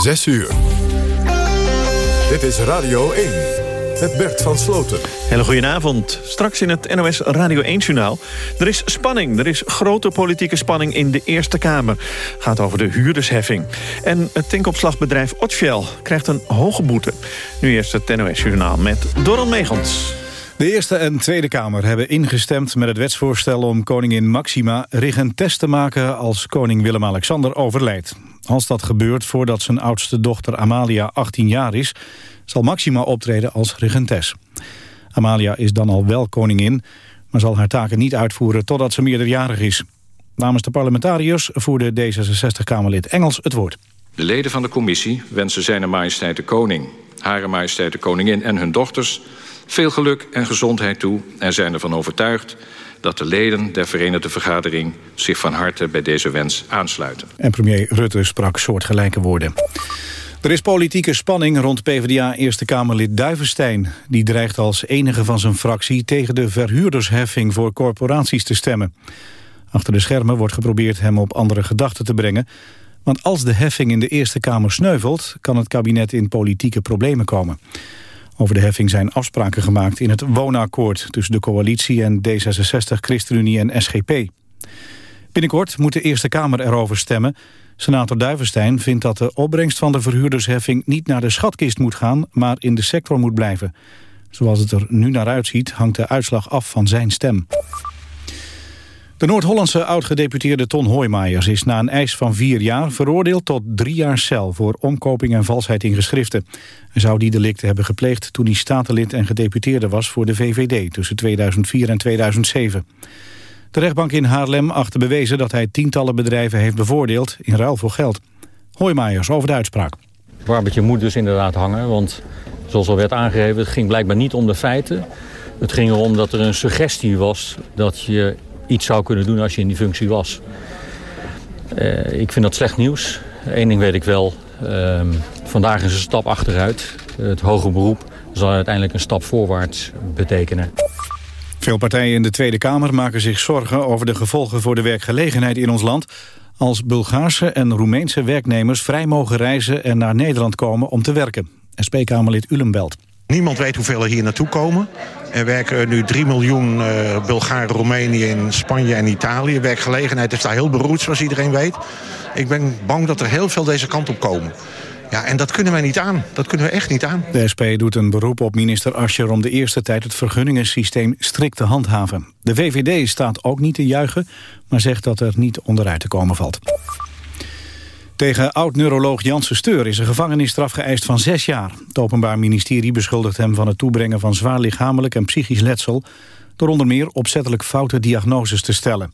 6 uur. Dit is Radio 1 met Bert van Sloten. Hele goedenavond. Straks in het NOS Radio 1-journaal. Er is spanning, er is grote politieke spanning in de Eerste Kamer. Gaat over de huurdersheffing. En het tankopslagbedrijf Otfiel krijgt een hoge boete. Nu eerst het NOS-journaal met Doron Megans. De Eerste en Tweede Kamer hebben ingestemd met het wetsvoorstel om koningin Maxima regentes te maken als koning Willem-Alexander overlijdt. Als dat gebeurt voordat zijn oudste dochter Amalia 18 jaar is, zal Maxima optreden als regentes. Amalia is dan al wel koningin, maar zal haar taken niet uitvoeren totdat ze meerderjarig is. Namens de parlementariërs voerde D66-Kamerlid Engels het woord. De leden van de commissie wensen zijn majesteit de koning, hare majesteit de koningin en hun dochters veel geluk en gezondheid toe en zijn ervan overtuigd dat de leden der Verenigde Vergadering zich van harte bij deze wens aansluiten. En premier Rutte sprak soortgelijke woorden. Er is politieke spanning rond PvdA Eerste Kamerlid Duivenstein. Die dreigt als enige van zijn fractie tegen de verhuurdersheffing voor corporaties te stemmen. Achter de schermen wordt geprobeerd hem op andere gedachten te brengen. Want als de heffing in de Eerste Kamer sneuvelt... kan het kabinet in politieke problemen komen. Over de heffing zijn afspraken gemaakt in het woonakkoord... tussen de coalitie en D66, ChristenUnie en SGP. Binnenkort moet de Eerste Kamer erover stemmen. Senator Duivenstein vindt dat de opbrengst van de verhuurdersheffing... niet naar de schatkist moet gaan, maar in de sector moet blijven. Zoals het er nu naar uitziet, hangt de uitslag af van zijn stem. De Noord-Hollandse oud-gedeputeerde Ton Hoijmaijers is na een eis van vier jaar veroordeeld tot drie jaar cel voor omkoping en valsheid in geschriften. Hij zou die delicten hebben gepleegd toen hij statenlid en gedeputeerde was voor de VVD tussen 2004 en 2007. De rechtbank in Haarlem achtte bewezen dat hij tientallen bedrijven heeft bevoordeeld in ruil voor geld. Hoijmaijers over de uitspraak. Warbetje moet dus inderdaad hangen, want zoals al werd aangegeven, het ging blijkbaar niet om de feiten. Het ging erom dat er een suggestie was dat je iets zou kunnen doen als je in die functie was. Uh, ik vind dat slecht nieuws. Eén ding weet ik wel. Uh, vandaag is een stap achteruit. Het hoger beroep zal uiteindelijk een stap voorwaarts betekenen. Veel partijen in de Tweede Kamer maken zich zorgen over de gevolgen voor de werkgelegenheid in ons land als Bulgaarse en Roemeense werknemers vrij mogen reizen en naar Nederland komen om te werken. SP-Kamerlid Ulenbelt. Niemand weet hoeveel er hier naartoe komen. Er werken nu 3 miljoen uh, Bulgaren, Roemenië in Spanje en Italië. Werkgelegenheid is daar heel beroerd, zoals iedereen weet. Ik ben bang dat er heel veel deze kant op komen. Ja, en dat kunnen wij niet aan. Dat kunnen we echt niet aan. De SP doet een beroep op minister Ascher om de eerste tijd het vergunningensysteem strikt te handhaven. De VVD staat ook niet te juichen, maar zegt dat er niet onderuit te komen valt. Tegen oud-neuroloog Janssen Steur is een gevangenisstraf geëist van zes jaar. Het Openbaar Ministerie beschuldigt hem van het toebrengen van zwaar lichamelijk en psychisch letsel... door onder meer opzettelijk foute diagnoses te stellen.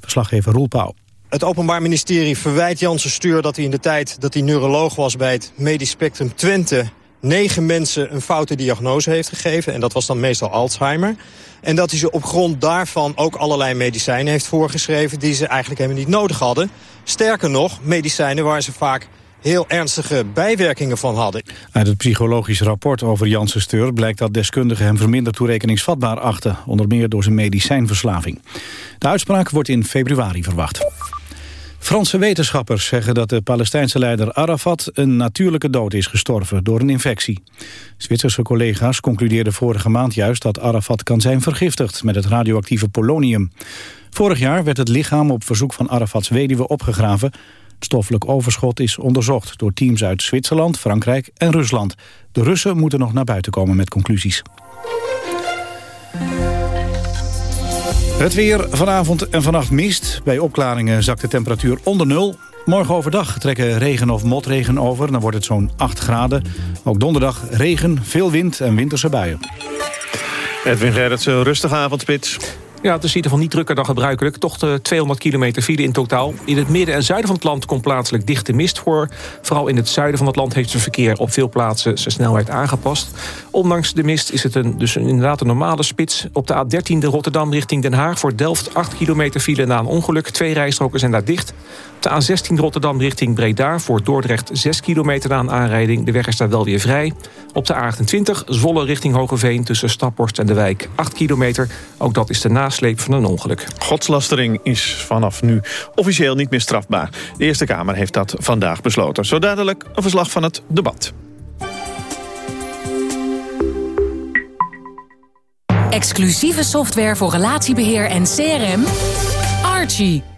Verslaggever Roel Pauw. Het Openbaar Ministerie verwijt Janssen Steur dat hij in de tijd dat hij neuroloog was bij het Medisch Spectrum Twente negen mensen een foute diagnose heeft gegeven. En dat was dan meestal Alzheimer. En dat hij ze op grond daarvan ook allerlei medicijnen heeft voorgeschreven... die ze eigenlijk helemaal niet nodig hadden. Sterker nog, medicijnen waar ze vaak heel ernstige bijwerkingen van hadden. Uit het psychologisch rapport over Janssen Steur blijkt dat deskundigen hem verminderd toerekeningsvatbaar achten, onder meer door zijn medicijnverslaving. De uitspraak wordt in februari verwacht. Franse wetenschappers zeggen dat de Palestijnse leider Arafat een natuurlijke dood is gestorven door een infectie. Zwitserse collega's concludeerden vorige maand juist dat Arafat kan zijn vergiftigd met het radioactieve polonium. Vorig jaar werd het lichaam op verzoek van Arafats weduwe opgegraven. Het stoffelijk overschot is onderzocht door teams uit Zwitserland, Frankrijk en Rusland. De Russen moeten nog naar buiten komen met conclusies. Het weer vanavond en vannacht mist. Bij opklaringen zakt de temperatuur onder nul. Morgen overdag trekken regen of motregen over. Dan wordt het zo'n 8 graden. Ook donderdag regen, veel wind en winterse buien. Edwin Gerritsen, rustige avondspits. Ja, het is in ieder geval niet drukker dan gebruikelijk. Toch 200 kilometer file in totaal. In het midden en zuiden van het land komt plaatselijk dichte mist voor. Vooral in het zuiden van het land heeft het verkeer op veel plaatsen zijn snelheid aangepast. Ondanks de mist is het een, dus inderdaad een normale spits. Op de A13 de Rotterdam richting Den Haag voor Delft 8 kilometer file na een ongeluk. Twee rijstroken zijn daar dicht. Op de A16 Rotterdam richting Breda voor Dordrecht 6 kilometer na een aanrijding. De weg is daar wel weer vrij. Op de A28 Zwolle richting Hogeveen tussen Staphorst en de Wijk 8 kilometer. Ook dat is de na nasleep van een ongeluk. Godslastering is vanaf nu officieel niet meer strafbaar. De Eerste Kamer heeft dat vandaag besloten. Zo dadelijk een verslag van het debat. Exclusieve software voor relatiebeheer en CRM. Archie.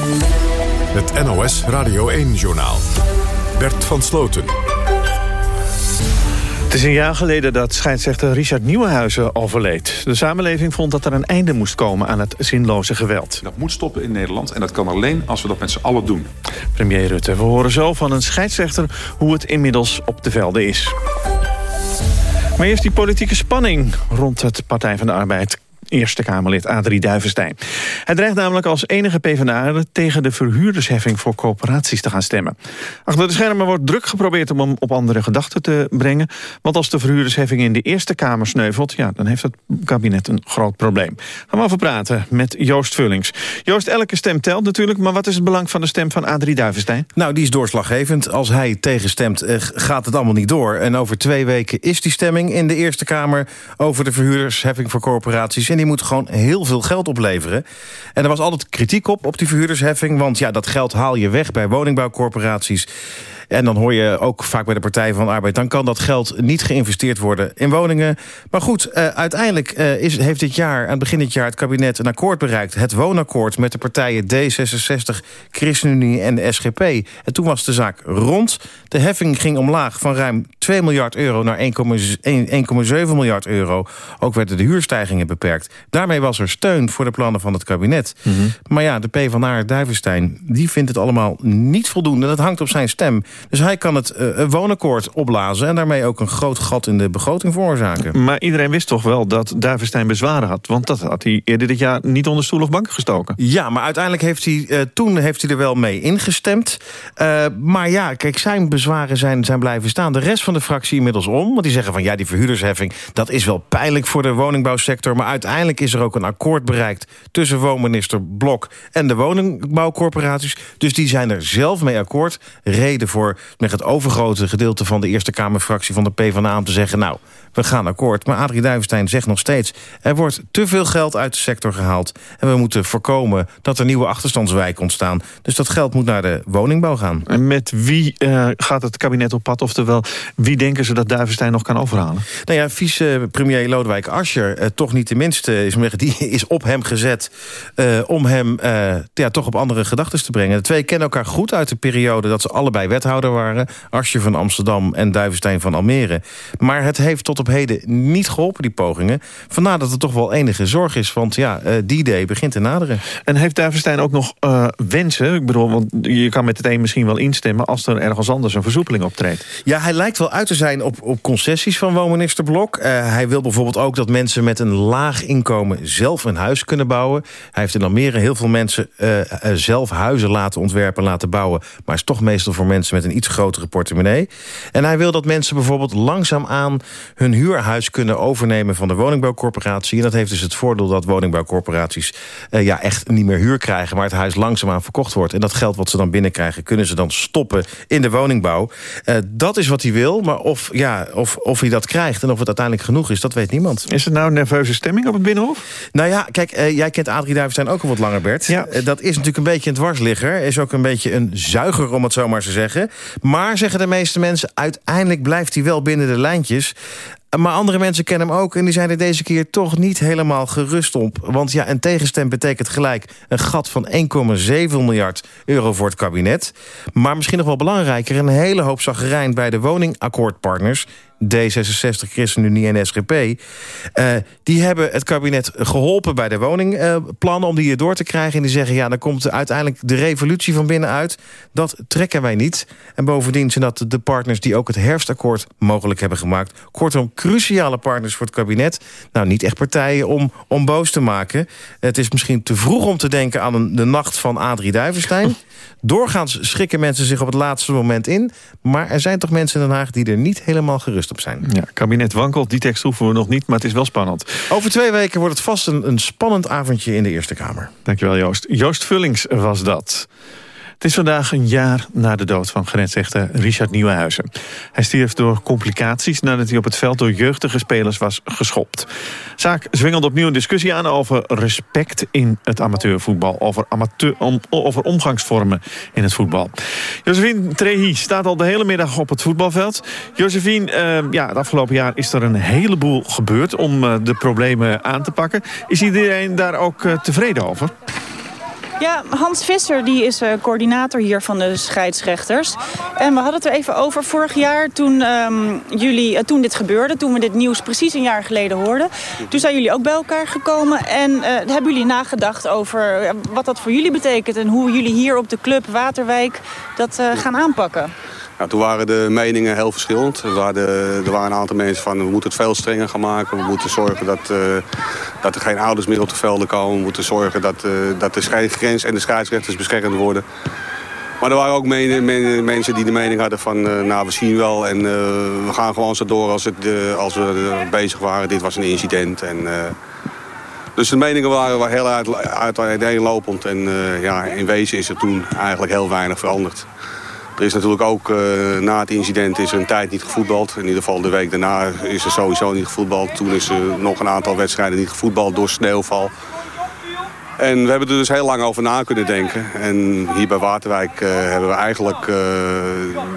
Het NOS Radio 1-journaal. Bert van Sloten. Het is een jaar geleden dat scheidsrechter Richard Nieuwenhuizen overleed. De samenleving vond dat er een einde moest komen aan het zinloze geweld. Dat moet stoppen in Nederland en dat kan alleen als we dat met z'n allen doen. Premier Rutte, we horen zo van een scheidsrechter hoe het inmiddels op de velden is. Maar eerst die politieke spanning rond het Partij van de Arbeid Eerste Kamerlid Adrie Duivenstein. Hij dreigt namelijk als enige PvdA tegen de verhuurdersheffing voor corporaties te gaan stemmen. Achter de schermen wordt druk geprobeerd om hem op andere gedachten te brengen. Want als de verhuurdersheffing in de Eerste Kamer sneuvelt... Ja, dan heeft het kabinet een groot probleem. Gaan we over praten met Joost Vullings. Joost, elke stem telt natuurlijk, maar wat is het belang van de stem van Adrie Duivenstein? Nou, die is doorslaggevend. Als hij tegenstemt, eh, gaat het allemaal niet door. En over twee weken is die stemming in de Eerste Kamer... over de verhuurdersheffing voor corporaties. En die moet gewoon heel veel geld opleveren. En er was altijd kritiek op, op die verhuurdersheffing... want ja, dat geld haal je weg bij woningbouwcorporaties... En dan hoor je ook vaak bij de Partij van de Arbeid... dan kan dat geld niet geïnvesteerd worden in woningen. Maar goed, uh, uiteindelijk uh, is, heeft dit jaar, aan het begin dit jaar... het kabinet een akkoord bereikt, het woonakkoord... met de partijen D66, ChristenUnie en de SGP. En toen was de zaak rond. De heffing ging omlaag van ruim 2 miljard euro naar 1,7 miljard euro. Ook werden de huurstijgingen beperkt. Daarmee was er steun voor de plannen van het kabinet. Mm -hmm. Maar ja, de PvdA Duivenstein, die vindt het allemaal niet voldoende. Dat hangt op zijn stem. Dus hij kan het uh, woonakkoord opblazen... en daarmee ook een groot gat in de begroting veroorzaken. Maar iedereen wist toch wel dat Duivenstein bezwaren had? Want dat had hij eerder dit jaar niet onder stoel of bank gestoken. Ja, maar uiteindelijk heeft hij, uh, toen heeft hij er wel mee ingestemd. Uh, maar ja, kijk, zijn bezwaren zijn, zijn blijven staan. De rest van de fractie inmiddels om. Want die zeggen van ja, die verhuurdersheffing... dat is wel pijnlijk voor de woningbouwsector... maar uiteindelijk is er ook een akkoord bereikt... tussen woonminister Blok en de woningbouwcorporaties. Dus die zijn er zelf mee akkoord. Reden voor met het overgrote gedeelte van de Eerste Kamerfractie van de PvdA om te zeggen... nou, we gaan akkoord. Maar Adrie Duivenstein zegt nog steeds... er wordt te veel geld uit de sector gehaald. En we moeten voorkomen dat er nieuwe achterstandswijken ontstaan. Dus dat geld moet naar de woningbouw gaan. En met wie uh, gaat het kabinet op pad? Oftewel, wie denken ze dat Duivenstein nog kan overhalen? Nou ja, vice-premier Lodewijk Asscher, uh, toch niet de minste... Is, die is op hem gezet uh, om hem ja, toch op andere gedachten te brengen. De twee kennen elkaar goed uit de periode dat ze allebei wethouder waren. Asscher van Amsterdam en Duivenstein van Almere. Maar het heeft tot op heden niet geholpen, die pogingen. Vandaar dat er toch wel enige zorg is, want ja, uh, die day begint te naderen. En heeft Duivenstein ook nog uh, wensen? Ik bedoel, want je kan met het een misschien wel instemmen... als er ergens anders een versoepeling optreedt. Ja, hij lijkt wel uit te zijn op, op concessies van woonminister Blok. Uh, hij wil bijvoorbeeld ook dat mensen met een laag inkomen... zelf een huis kunnen bouwen. Hij heeft in Almere heel veel mensen zelf huizen laten ontwerpen, laten bouwen. Maar is toch meestal voor mensen met een iets grotere portemonnee. En hij wil dat mensen bijvoorbeeld langzaamaan hun hun huurhuis kunnen overnemen van de woningbouwcorporatie. En dat heeft dus het voordeel dat woningbouwcorporaties uh, ja, echt niet meer huur krijgen... maar het huis langzaamaan verkocht wordt. En dat geld wat ze dan binnenkrijgen kunnen ze dan stoppen in de woningbouw. Uh, dat is wat hij wil, maar of, ja, of, of hij dat krijgt en of het uiteindelijk genoeg is... dat weet niemand. Is het nou een nerveuze stemming op het Binnenhof? Nou ja, kijk, uh, jij kent Adrie Duivenstein ook al wat langer, Bert. Ja. dat is natuurlijk een beetje een dwarsligger. Is ook een beetje een zuiger, om het zo maar te zeggen. Maar, zeggen de meeste mensen, uiteindelijk blijft hij wel binnen de lijntjes. Maar andere mensen kennen hem ook en die zijn er deze keer toch niet helemaal gerust op. Want ja, een tegenstem betekent gelijk een gat van 1,7 miljard euro voor het kabinet. Maar misschien nog wel belangrijker, een hele hoop zaggerijn bij de woningakkoordpartners D66, ChristenUnie en SGP... Uh, die hebben het kabinet geholpen bij de woningplannen... Om die hier door te krijgen. En die zeggen, ja, dan komt uiteindelijk de revolutie van binnenuit. Dat trekken wij niet. En bovendien zijn dat de partners die ook het herfstakkoord mogelijk hebben gemaakt. Kortom, cruciale partners voor het kabinet. Nou, niet echt partijen om, om boos te maken. Het is misschien te vroeg om te denken aan de nacht van Adrie Duivenstein... Doorgaans schikken mensen zich op het laatste moment in. Maar er zijn toch mensen in Den Haag die er niet helemaal gerust op zijn. Ja, kabinet wankelt, die tekst hoeven we nog niet, maar het is wel spannend. Over twee weken wordt het vast een, een spannend avondje in de Eerste Kamer. Dankjewel Joost. Joost Vullings was dat. Het is vandaag een jaar na de dood van grensrechter Richard Nieuwenhuizen. Hij stierf door complicaties nadat hij op het veld door jeugdige spelers was geschopt. Zaak zwengelde opnieuw een discussie aan over respect in het amateurvoetbal. Over, amateur, over omgangsvormen in het voetbal. Josephine Trehi staat al de hele middag op het voetbalveld. Josephine, uh, ja, het afgelopen jaar is er een heleboel gebeurd om uh, de problemen aan te pakken. Is iedereen daar ook uh, tevreden over? Ja, Hans Visser die is uh, coördinator hier van de scheidsrechters. En we hadden het er even over vorig jaar toen, um, jullie, uh, toen dit gebeurde. Toen we dit nieuws precies een jaar geleden hoorden. Toen zijn jullie ook bij elkaar gekomen. En uh, hebben jullie nagedacht over wat dat voor jullie betekent. En hoe jullie hier op de club Waterwijk dat gaan aanpakken. Nou, toen waren de meningen heel verschillend. Er waren, er waren een aantal mensen van we moeten het veel strenger gaan maken. We moeten zorgen dat, uh, dat er geen ouders meer op de velden komen. We moeten zorgen dat, uh, dat de grens en de scheidsrechters beschermd worden. Maar er waren ook men, men, mensen die de mening hadden van uh, nou we zien wel en we gaan gewoon zo door als, het, als we bezig waren. Dit was een incident. En, dus de meningen waren, waren heel uit, uiteenlopend. En ja, in wezen is er toen eigenlijk heel weinig veranderd. Er is natuurlijk ook uh, na het incident is er een tijd niet gevoetbald. In ieder geval de week daarna is er sowieso niet gevoetbald. Toen is er nog een aantal wedstrijden niet gevoetbald door sneeuwval. En we hebben er dus heel lang over na kunnen denken. En hier bij Waterwijk uh, hebben we eigenlijk uh,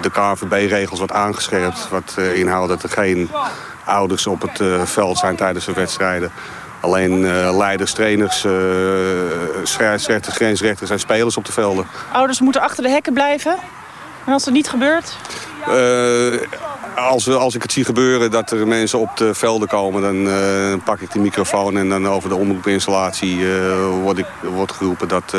de KNVB-regels wat aangescherpt. Wat uh, inhoudt dat er geen ouders op het veld zijn tijdens de wedstrijden. Alleen leiders, trainers, scheidsrechters, grensrechters en spelers op de velden. Ouders moeten achter de hekken blijven? En als het niet gebeurt? Uh, als, als ik het zie gebeuren dat er mensen op de velden komen... dan uh, pak ik de microfoon en dan over de omroepinstallatie uh, wordt, ik, wordt geroepen dat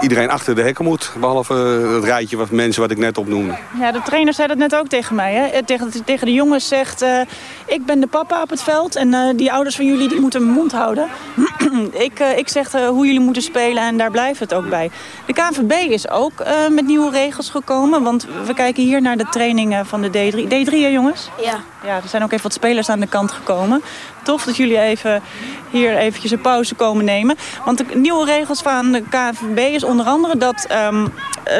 iedereen achter de hekken moet. Behalve het rijtje wat mensen wat ik net opnoemde. Ja, de trainer zei dat net ook tegen mij. Hè? Tegen, tegen de jongens zegt, uh, ik ben de papa op het veld. En uh, die ouders van jullie die moeten hun mond houden. ik, uh, ik zeg hoe jullie moeten spelen en daar blijft het ook bij. De KNVB is ook met nieuwe regels gekomen. Want we kijken hier naar de trainingen van de D3. D3 hè jongens? Ja. Ja, er zijn ook even wat spelers aan de kant gekomen. Tof dat jullie even hier eventjes een pauze komen nemen. Want de nieuwe regels van de KNVB is onder andere dat um,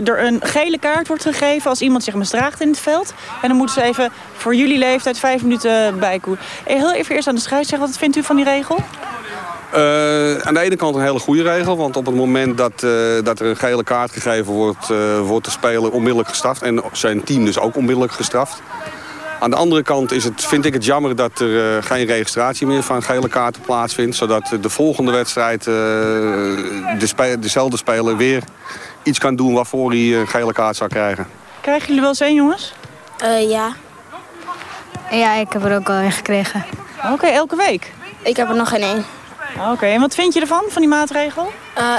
er een gele kaart wordt gegeven als iemand zich misdraagt in het veld. En dan moeten ze even voor jullie leeftijd vijf minuten bijkoelen. Heel even eerst aan de scheidsrechter, wat vindt u van die regel? Uh, aan de ene kant een hele goede regel. Want op het moment dat, uh, dat er een gele kaart gegeven wordt... Uh, wordt de speler onmiddellijk gestraft. En zijn team dus ook onmiddellijk gestraft. Aan de andere kant is het, vind ik het jammer dat er uh, geen registratie meer van gele kaarten plaatsvindt. Zodat de volgende wedstrijd uh, de spe dezelfde speler weer iets kan doen waarvoor hij een gele kaart zou krijgen. Krijgen jullie wel eens een, jongens? Uh, ja. Ja, ik heb er ook al een gekregen. Oké, okay, elke week? Ik heb er nog geen één. Oké, okay, en wat vind je ervan, van die maatregel?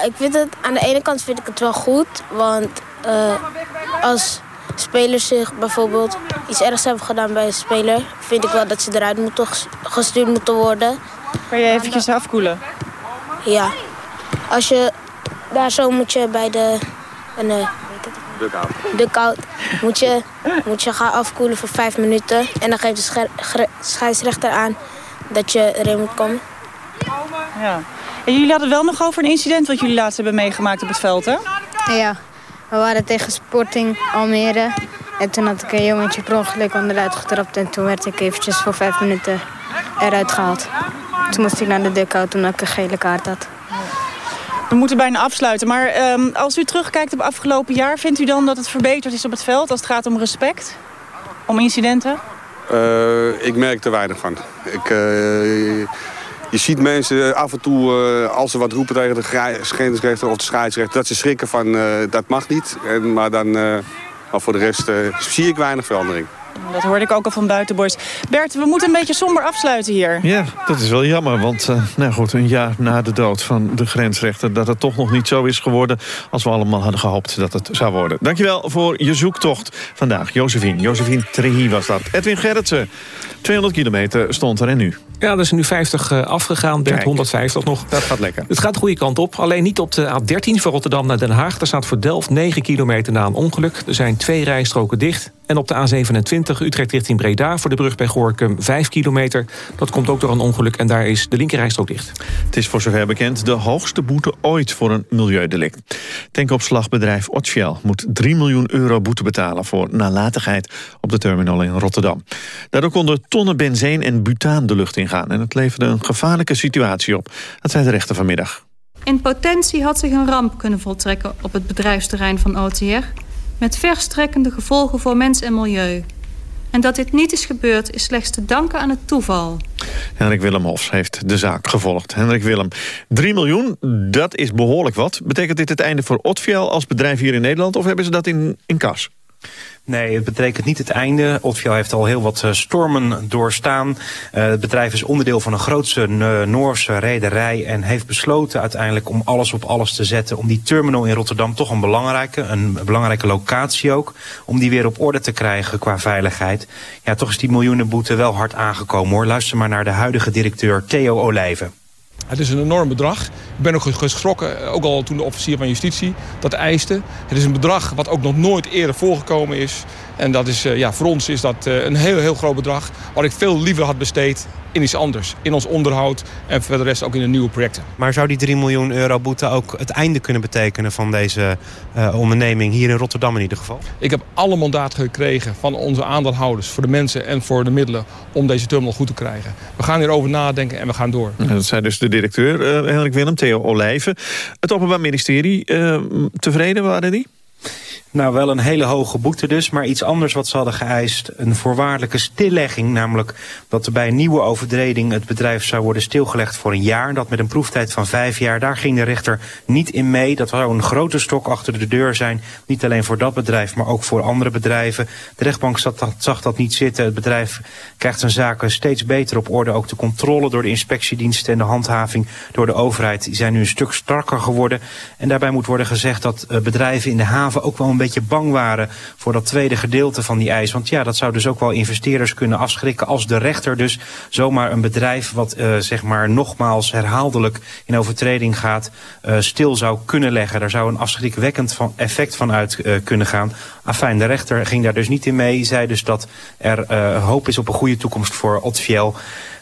ik vind het, aan de ene kant vind ik het wel goed, want als spelers zich bijvoorbeeld iets ergs hebben gedaan bij een speler... vind ik wel dat ze eruit moeten gestuurd moeten worden. Kan je eventjes afkoelen? Ja. Als je daar zo moet je bij de... Een, Dugout. Dugout. Moet je, moet je gaan afkoelen voor vijf minuten. En dan geeft de scheidsrechter aan dat je erin moet komen. Ja. En jullie hadden wel nog over een incident wat jullie laatst hebben meegemaakt op het veld, hè? Ja. We waren tegen Sporting Almere. En toen had ik een jongetje per ongeluk onderuit getrapt. En toen werd ik eventjes voor vijf minuten eruit gehaald. Toen moest ik naar de dugout toen ik een gele kaart had. We moeten bijna afsluiten. Maar um, als u terugkijkt op afgelopen jaar... vindt u dan dat het verbeterd is op het veld als het gaat om respect? Om incidenten? Uh, ik merk er weinig van. Ik, uh, je ziet mensen af en toe, uh, als ze wat roepen tegen de scheidsrechter of de scheidsrechter... dat ze schrikken van, dat mag niet. En, maar dan, maar voor de rest zie ik weinig verandering. Dat hoorde ik ook al van buitenboys. Bert, we moeten een beetje somber afsluiten hier. Ja, dat is wel jammer. Want uh, nou goed, een jaar na de dood van de grensrechter... dat het toch nog niet zo is geworden als we allemaal hadden gehoopt dat het zou worden. Dankjewel voor je zoektocht vandaag. Josephine, Josephine Trehi was dat. Edwin Gerritsen, 200 kilometer stond er en nu? Ja, er is nu 50 uh, afgegaan, Bert, 150 nog. Dat gaat lekker. Het gaat de goede kant op. Alleen niet op de A13 van Rotterdam naar Den Haag. Daar staat voor Delft 9 kilometer na een ongeluk. Er zijn twee rijstroken dicht. En op de A27 Utrecht richting Breda voor de brug bij Gorkum 5 kilometer. Dat komt ook door een ongeluk en daar is de linkerrijstrook dicht. Het is voor zover bekend de hoogste boete ooit voor een milieudelict. Tankopslagbedrijf Otshell moet 3 miljoen euro boete betalen... voor nalatigheid op de terminal in Rotterdam. Daardoor konden tonnen benzine en butaan de lucht ingaan... en het leverde een gevaarlijke situatie op. Dat zei de rechter vanmiddag. In potentie had zich een ramp kunnen voltrekken op het bedrijfsterrein van OTR met verstrekkende gevolgen voor mens en milieu. En dat dit niet is gebeurd is slechts te danken aan het toeval. Henrik Willem Hofs heeft de zaak gevolgd. Henrik Willem, 3 miljoen, dat is behoorlijk wat. Betekent dit het einde voor Otfiel als bedrijf hier in Nederland... of hebben ze dat in, in kas? Nee, het betekent niet het einde. Otfiel heeft al heel wat eh, stormen doorstaan. Uh, het bedrijf is onderdeel van een grootse uh, Noorse rederij... en heeft besloten uiteindelijk om alles op alles te zetten... om die terminal in Rotterdam toch een belangrijke, een belangrijke locatie ook... om die weer op orde te krijgen qua veiligheid. Ja, toch is die miljoenenboete wel hard aangekomen hoor. Luister maar naar de huidige directeur Theo Olijven. Het is een enorm bedrag. Ik ben ook geschrokken, ook al toen de officier van justitie dat eiste. Het is een bedrag wat ook nog nooit eerder voorgekomen is. En dat is, ja, voor ons is dat een heel, heel groot bedrag... wat ik veel liever had besteed in iets anders. In ons onderhoud en voor de rest ook in de nieuwe projecten. Maar zou die 3 miljoen euro boete ook het einde kunnen betekenen... van deze uh, onderneming hier in Rotterdam in ieder geval? Ik heb alle mandaten gekregen van onze aandeelhouders... voor de mensen en voor de middelen om deze terminal goed te krijgen. We gaan hierover nadenken en we gaan door. Dat zei dus de directeur, uh, Henrik Willem, Theo Olijven. Het Openbaar Ministerie, uh, tevreden waren die? Nou, wel een hele hoge boete dus, maar iets anders wat ze hadden geëist. Een voorwaardelijke stillegging, namelijk dat er bij een nieuwe overtreding het bedrijf zou worden stilgelegd voor een jaar. Dat met een proeftijd van vijf jaar, daar ging de rechter niet in mee. Dat zou een grote stok achter de deur zijn, niet alleen voor dat bedrijf, maar ook voor andere bedrijven. De rechtbank zag dat niet zitten. Het bedrijf krijgt zijn zaken steeds beter op orde. Ook de controle door de inspectiediensten en de handhaving door de overheid zijn nu een stuk strakker geworden. En daarbij moet worden gezegd dat eh, bedrijven in de haven ook wel een beetje bang waren voor dat tweede gedeelte van die eis. Want ja, dat zou dus ook wel investeerders kunnen afschrikken als de rechter dus zomaar een bedrijf wat uh, zeg maar nogmaals herhaaldelijk in overtreding gaat uh, stil zou kunnen leggen. Daar zou een afschrikwekkend van effect van uit uh, kunnen gaan. Afijn, de rechter ging daar dus niet in mee. Zei dus dat er hoop is op een goede toekomst voor Otfiel.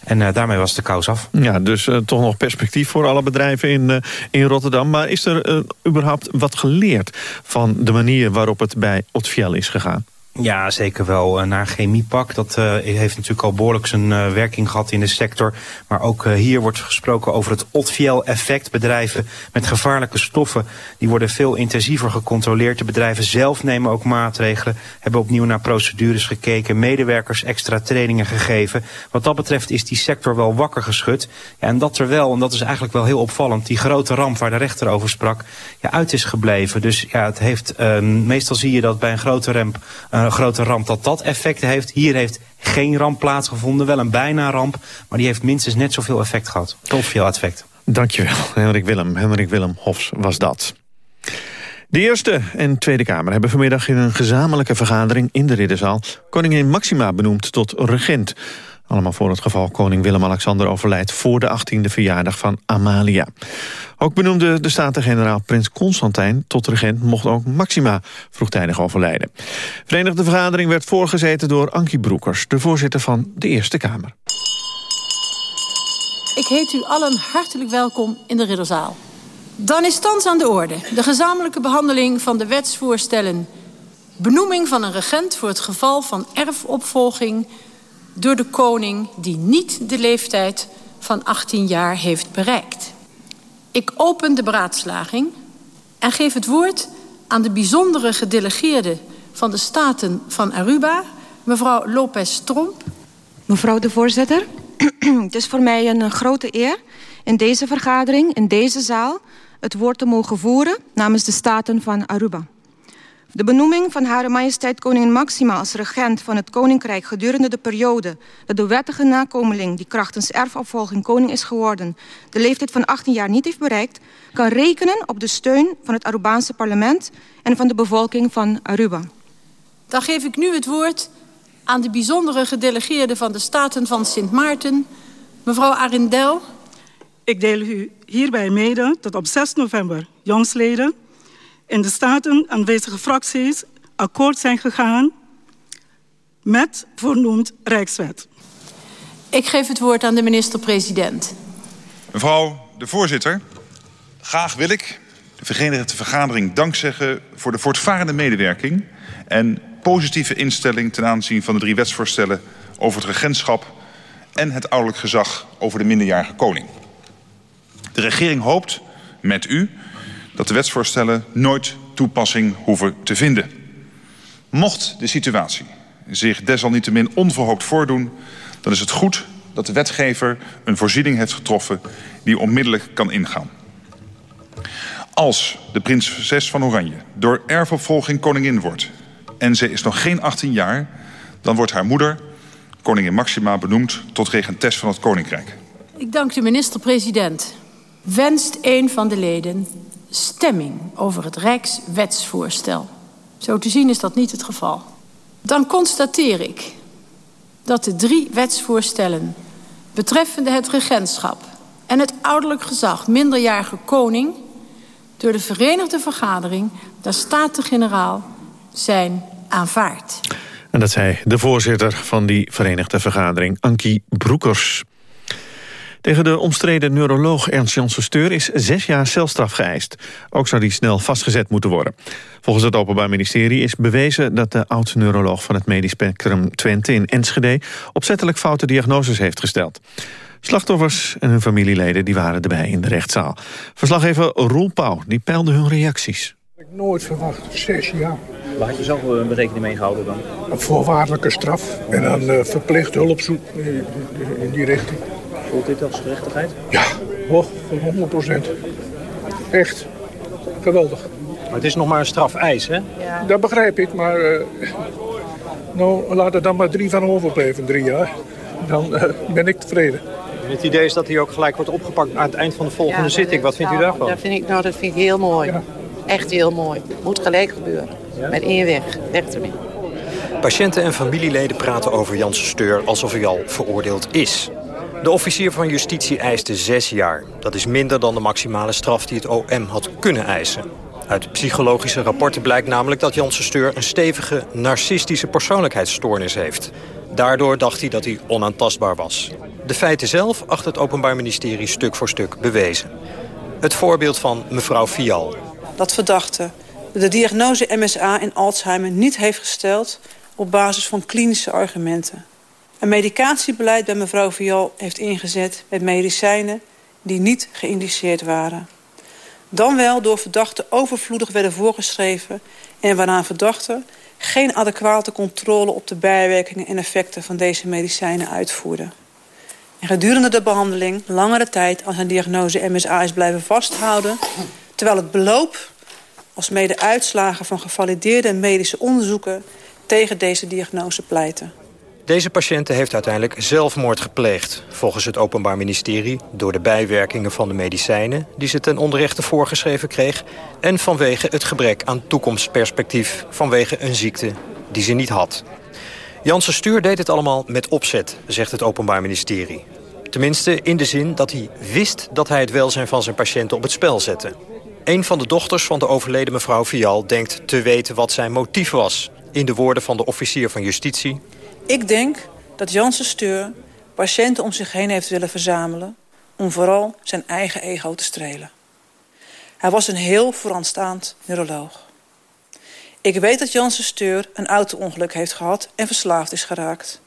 En uh, daarmee was de kous af. Ja, dus uh, toch nog perspectief voor alle bedrijven in, uh, in Rotterdam. Maar is er überhaupt wat geleerd van de manier waarop het bij Otfiel is gegaan? Ja, zeker wel. Naar Chemiepak, dat uh, heeft natuurlijk al behoorlijk zijn uh, werking gehad in de sector. Maar ook hier wordt gesproken over het Otfiel-effect. Bedrijven met gevaarlijke stoffen, die worden veel intensiever gecontroleerd. De bedrijven zelf nemen ook maatregelen, hebben opnieuw naar procedures gekeken, medewerkers extra trainingen gegeven. Wat dat betreft is die sector wel wakker geschud. Ja, en dat terwijl, en dat is eigenlijk wel heel opvallend, die grote ramp waar de rechter over sprak, ja, uit is gebleven. Dus ja, het heeft, meestal zie je dat bij een grote ramp een grote ramp dat dat effect heeft. Hier heeft geen ramp plaatsgevonden, wel een bijna ramp. Maar die heeft minstens net zoveel effect gehad. Tot veel effect. Dankjewel, Henrik Willem. Henrik Willem Hofs was dat. De Eerste en Tweede Kamer hebben vanmiddag in een gezamenlijke vergadering in de Ridderzaal... koningin Maxima benoemd tot regent. Allemaal voor het geval koning Willem-Alexander overlijdt... voor de 18e verjaardag van Amalia. Ook benoemde de Staten-Generaal Prins Constantijn tot regent... mocht ook Maxima vroegtijdig overlijden. Verenigde Vergadering werd voorgezeten door Ankie Broekers... de voorzitter van de Eerste Kamer. Ik heet u allen hartelijk welkom in de Ridderzaal. Dan is thans aan de orde de gezamenlijke behandeling van de wetsvoorstellen... benoeming van een regent voor het geval van erfopvolging door de koning die niet de leeftijd van 18 jaar heeft bereikt. Ik open de beraadslaging en geef het woord aan de bijzondere gedelegeerde van de Staten van Aruba, mevrouw Lopez Tromp, Mevrouw de voorzitter, het is voor mij een grote eer in deze vergadering, in deze zaal, het woord te mogen voeren namens de Staten van Aruba. De benoeming van Hare Majesteit Koningin Maxima als regent van het Koninkrijk gedurende de periode dat de wettige nakomeling die krachtens erfopvolging koning is geworden de leeftijd van 18 jaar niet heeft bereikt, kan rekenen op de steun van het Arubaanse parlement en van de bevolking van Aruba. Dan geef ik nu het woord aan de bijzondere gedelegeerde van de Staten van Sint Maarten, mevrouw Arindel. Ik deel u hierbij mede dat op 6 november jongsleden in de Staten aanwezige fracties akkoord zijn gegaan met voornoemd Rijkswet. Ik geef het woord aan de minister-president. Mevrouw de voorzitter, graag wil ik de Verenigde Vergadering dankzeggen voor de voortvarende medewerking en positieve instelling ten aanzien van de drie wetsvoorstellen over het regentschap en het ouderlijk gezag over de minderjarige koning. De regering hoopt met u dat de wetsvoorstellen nooit toepassing hoeven te vinden. Mocht de situatie zich desalniettemin onverhoopt voordoen, dan is het goed dat de wetgever een voorziening heeft getroffen die onmiddellijk kan ingaan. Als de prinses van Oranje door erfopvolging koningin wordt en ze is nog geen 18 jaar, dan wordt haar moeder, koningin Maxima, benoemd tot regentes van het koninkrijk. Ik dank de minister-president. Wenst een van de leden stemming over het Rijkswetsvoorstel? Zo te zien is dat niet het geval. Dan constateer ik dat de drie wetsvoorstellen betreffende het regentschap en het ouderlijk gezag minderjarige koning door de Verenigde Vergadering der Staten-Generaal zijn aanvaard. En dat zei de voorzitter van die Verenigde Vergadering, Ankie Broekers. Tegen de omstreden neuroloog Ernst Janssen Steur is zes jaar celstraf geëist. Ook zou die snel vastgezet moeten worden. Volgens het Openbaar Ministerie is bewezen dat de oud-neuroloog van het medisch spectrum Twente in Enschede opzettelijk foute diagnoses heeft gesteld. Slachtoffers en hun familieleden die waren erbij in de rechtszaal. Verslaggever Roel Pauw die peilde hun reacties. Ik nooit verwacht, zes jaar. Waar had je zelf een berekening mee gehouden dan? Een voorwaardelijke straf en dan uh, verplicht hulpzoek in die richting. Voelt dit als gerechtigheid? Ja, hoog, 100 procent. Echt. Geweldig. Maar het is nog maar een strafeis, hè? Ja. Dat begrijp ik, maar... Uh, nou, laat er dan maar drie van overblijven, drie jaar. Dan uh, ben ik tevreden. En het idee is dat hij ook gelijk wordt opgepakt aan het eind van de volgende ja, zitting. Wat vindt nou, u daarvan? Dat vind ik, nou, dat vind ik heel mooi. Ja. Echt heel mooi. Moet gelijk gebeuren. Met één weg. Weg ermee. Patiënten en familieleden praten over Janssen Steur alsof hij al veroordeeld is. De officier van justitie eiste zes jaar. Dat is minder dan de maximale straf die het OM had kunnen eisen. Uit psychologische rapporten blijkt namelijk dat Janssen Steur... een stevige narcistische persoonlijkheidsstoornis heeft. Daardoor dacht hij dat hij onaantastbaar was. De feiten zelf acht het Openbaar Ministerie stuk voor stuk bewezen. Het voorbeeld van mevrouw Fial. Dat verdachte de diagnose MSA en Alzheimer niet heeft gesteld... op basis van klinische argumenten. Een medicatiebeleid bij mevrouw Vial heeft ingezet met medicijnen die niet geïndiceerd waren. Dan wel door verdachten overvloedig werden voorgeschreven... en waaraan verdachten geen adequate controle op de bijwerkingen en effecten van deze medicijnen uitvoerden. En gedurende de behandeling langere tijd aan zijn diagnose MSA is blijven vasthouden... terwijl het beloop als mede uitslagen van gevalideerde medische onderzoeken tegen deze diagnose pleiten. Deze patiënt heeft uiteindelijk zelfmoord gepleegd, volgens het Openbaar Ministerie... door de bijwerkingen van de medicijnen die ze ten onrechte voorgeschreven kreeg... en vanwege het gebrek aan toekomstperspectief vanwege een ziekte die ze niet had. Janssen Stuur deed het allemaal met opzet, zegt het Openbaar Ministerie. Tenminste in de zin dat hij wist dat hij het welzijn van zijn patiënten op het spel zette. Een van de dochters van de overleden mevrouw Vial denkt te weten wat zijn motief was. In de woorden van de officier van justitie... Ik denk dat Janssen Steur patiënten om zich heen heeft willen verzamelen... om vooral zijn eigen ego te strelen. Hij was een heel vooraanstaand neuroloog. Ik weet dat Janssen Steur een auto-ongeluk heeft gehad en verslaafd is geraakt.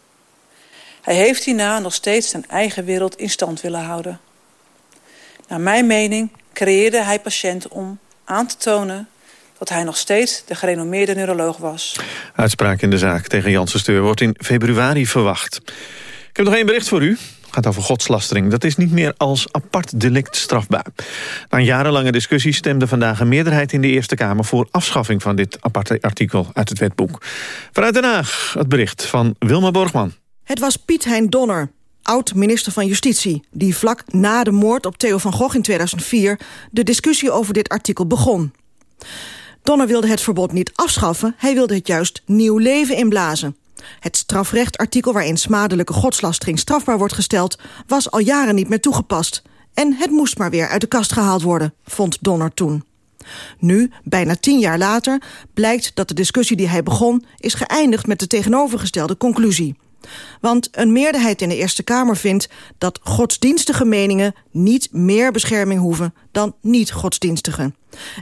Hij heeft hierna nog steeds zijn eigen wereld in stand willen houden. Naar mijn mening creëerde hij patiënten om aan te tonen dat hij nog steeds de gerenommeerde neuroloog was. Uitspraak in de zaak tegen Janssen Steur wordt in februari verwacht. Ik heb nog één bericht voor u. Het gaat over godslastering. Dat is niet meer als apart delict strafbaar. Na een jarenlange discussie stemde vandaag een meerderheid in de Eerste Kamer... voor afschaffing van dit aparte artikel uit het wetboek. Vanuit Den Haag het bericht van Wilma Borgman. Het was Piet Hein Donner, oud-minister van Justitie... die vlak na de moord op Theo van Gogh in 2004... de discussie over dit artikel begon. Donner wilde het verbod niet afschaffen, hij wilde het juist nieuw leven inblazen. Het strafrechtartikel waarin smadelijke godslastering strafbaar wordt gesteld... was al jaren niet meer toegepast. En het moest maar weer uit de kast gehaald worden, vond Donner toen. Nu, bijna tien jaar later, blijkt dat de discussie die hij begon... is geëindigd met de tegenovergestelde conclusie. Want een meerderheid in de Eerste Kamer vindt dat godsdienstige meningen niet meer bescherming hoeven dan niet-godsdienstige.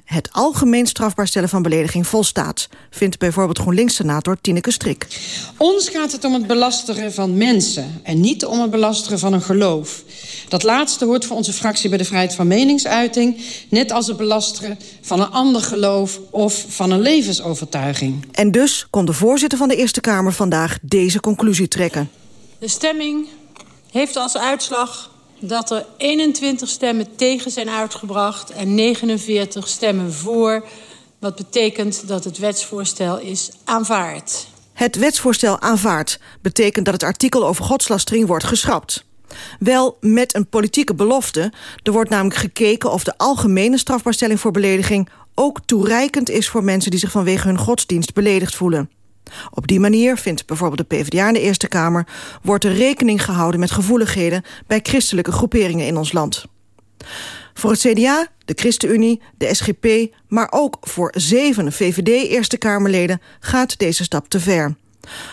Het algemeen strafbaar stellen van belediging volstaat, vindt bijvoorbeeld GroenLinks-senator Tineke Strik. Ons gaat het om het belasteren van mensen en niet om het belasteren van een geloof. Dat laatste hoort voor onze fractie bij de vrijheid van meningsuiting, net als het belasteren van een ander geloof of van een levensovertuiging. En dus kon de voorzitter van de Eerste Kamer vandaag deze conclusie trekken. De stemming heeft als uitslag dat er 21 stemmen tegen zijn uitgebracht en 49 stemmen voor. Wat betekent dat het wetsvoorstel is aanvaard. Het wetsvoorstel aanvaard betekent dat het artikel over godslastering wordt geschrapt. Wel met een politieke belofte. Er wordt namelijk gekeken of de algemene strafbaarstelling voor belediging... ook toereikend is voor mensen die zich vanwege hun godsdienst beledigd voelen. Op die manier, vindt bijvoorbeeld de PvdA in de Eerste Kamer... wordt er rekening gehouden met gevoeligheden... bij christelijke groeperingen in ons land. Voor het CDA, de ChristenUnie, de SGP... maar ook voor zeven VVD-Eerste Kamerleden gaat deze stap te ver.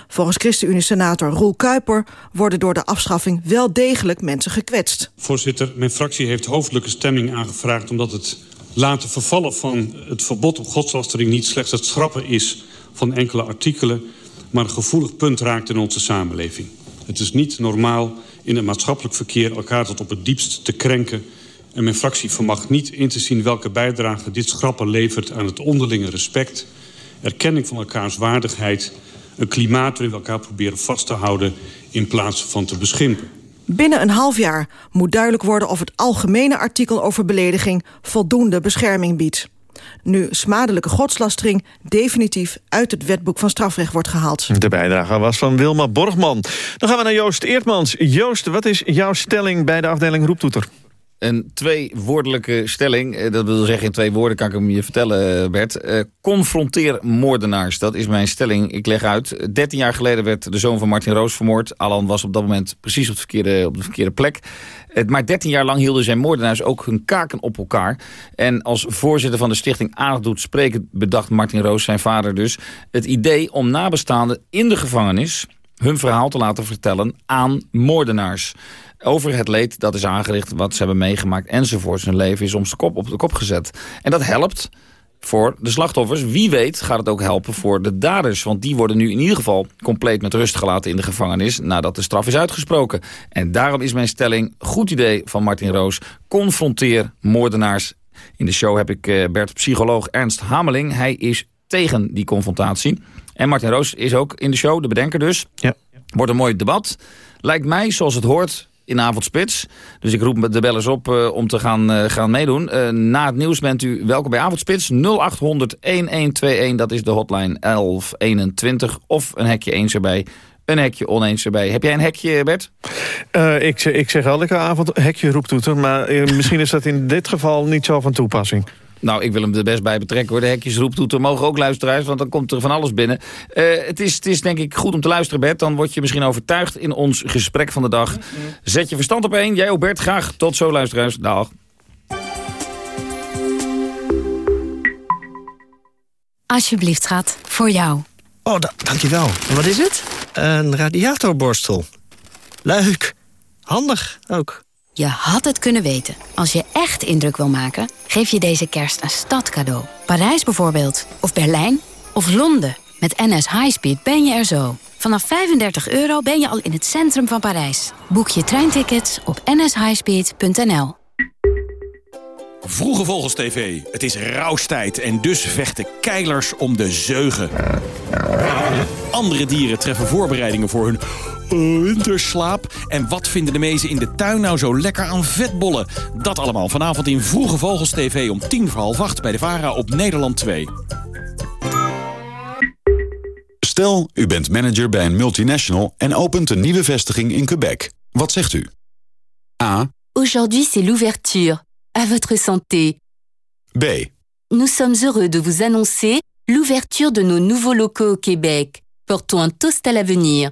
Volgens ChristenUnie-senator Roel Kuiper... worden door de afschaffing wel degelijk mensen gekwetst. Voorzitter, mijn fractie heeft hoofdelijke stemming aangevraagd... omdat het laten vervallen van het verbod op godslastering... niet slechts het schrappen is van enkele artikelen... maar een gevoelig punt raakt in onze samenleving. Het is niet normaal in het maatschappelijk verkeer elkaar tot op het diepst te krenken... en mijn fractie vermag niet in te zien welke bijdrage dit schrappen levert... aan het onderlinge respect, erkenning van elkaars waardigheid... een klimaat waarin we elkaar proberen vast te houden in plaats van te beschimpen. Binnen een half jaar moet duidelijk worden of het algemene artikel over belediging voldoende bescherming biedt nu smadelijke godslastering definitief uit het wetboek van strafrecht wordt gehaald. De bijdrage was van Wilma Borgman. Dan gaan we naar Joost Eertmans. Joost, wat is jouw stelling bij de afdeling Roeptoeter? Een tweewoordelijke stelling, eh, dat wil zeggen in twee woorden kan ik hem je vertellen eh, Bert. Uh, confronteer moordenaars, dat is mijn stelling. Ik leg uit, 13 jaar geleden werd de zoon van Martin Roos vermoord. Alan was op dat moment precies op, het verkeerde, op de verkeerde plek. Maar 13 jaar lang hielden zijn moordenaars ook hun kaken op elkaar. En als voorzitter van de stichting Aandacht doet spreken... bedacht Martin Roos, zijn vader dus, het idee om nabestaanden in de gevangenis hun verhaal te laten vertellen aan moordenaars over het leed dat is aangericht, wat ze hebben meegemaakt enzovoort. Zijn leven is om zijn kop op de kop gezet. En dat helpt voor de slachtoffers. Wie weet gaat het ook helpen voor de daders. Want die worden nu in ieder geval compleet met rust gelaten in de gevangenis... nadat de straf is uitgesproken. En daarom is mijn stelling, goed idee van Martin Roos... confronteer moordenaars. In de show heb ik uh, Bert psycholoog Ernst Hameling. Hij is tegen die confrontatie. En Martin Roos is ook in de show, de bedenker dus. Ja. Wordt een mooi debat. Lijkt mij, zoals het hoort, in Avondspits. Dus ik roep de bellers op uh, om te gaan, uh, gaan meedoen. Uh, na het nieuws bent u welkom bij Avondspits. 0800 1121, dat is de hotline 1121. Of een hekje eens erbij. Een hekje oneens erbij. Heb jij een hekje, Bert? ik, ik zeg elke avond hekje roeptoeter. Maar misschien is dat in dit geval niet zo van toepassing. Nou, ik wil hem er best bij betrekken hoor. De hekjes roeptoeter mogen ook luisteraars, want dan komt er van alles binnen. Uh, het, is, het is denk ik goed om te luisteren, Bert. Dan word je misschien overtuigd in ons gesprek van de dag. Zet je verstand op één. Jij ook, Bert. Graag tot zo, luisteraars. Dag. Alsjeblieft, schat. Voor jou. Oh, dankjewel. En wat is het? Een radiatorborstel. Leuk. Handig ook. Je had het kunnen weten. Als je echt indruk wil maken, geef je deze kerst een stadcadeau. Parijs bijvoorbeeld. Of Berlijn. Of Londen. Met NS Highspeed ben je er zo. Vanaf 35 euro ben je al in het centrum van Parijs. Boek je treintickets op nshighspeed.nl. Vroege Vogels TV. Het is rauwstijd en dus vechten keilers om de zeugen. Andere dieren treffen voorbereidingen voor hun winterslaap? En wat vinden de mezen in de tuin nou zo lekker aan vetbollen? Dat allemaal vanavond in Vroege Vogels TV om tien voor half acht bij de VARA op Nederland 2. Stel, u bent manager bij een multinational en opent een nieuwe vestiging in Quebec. Wat zegt u? A. Aujourd'hui, c'est l'ouverture. À votre santé. B. Nous sommes heureux de vous annoncer l'ouverture de nos nouveaux locaux au Québec. Portons un toast à l'avenir.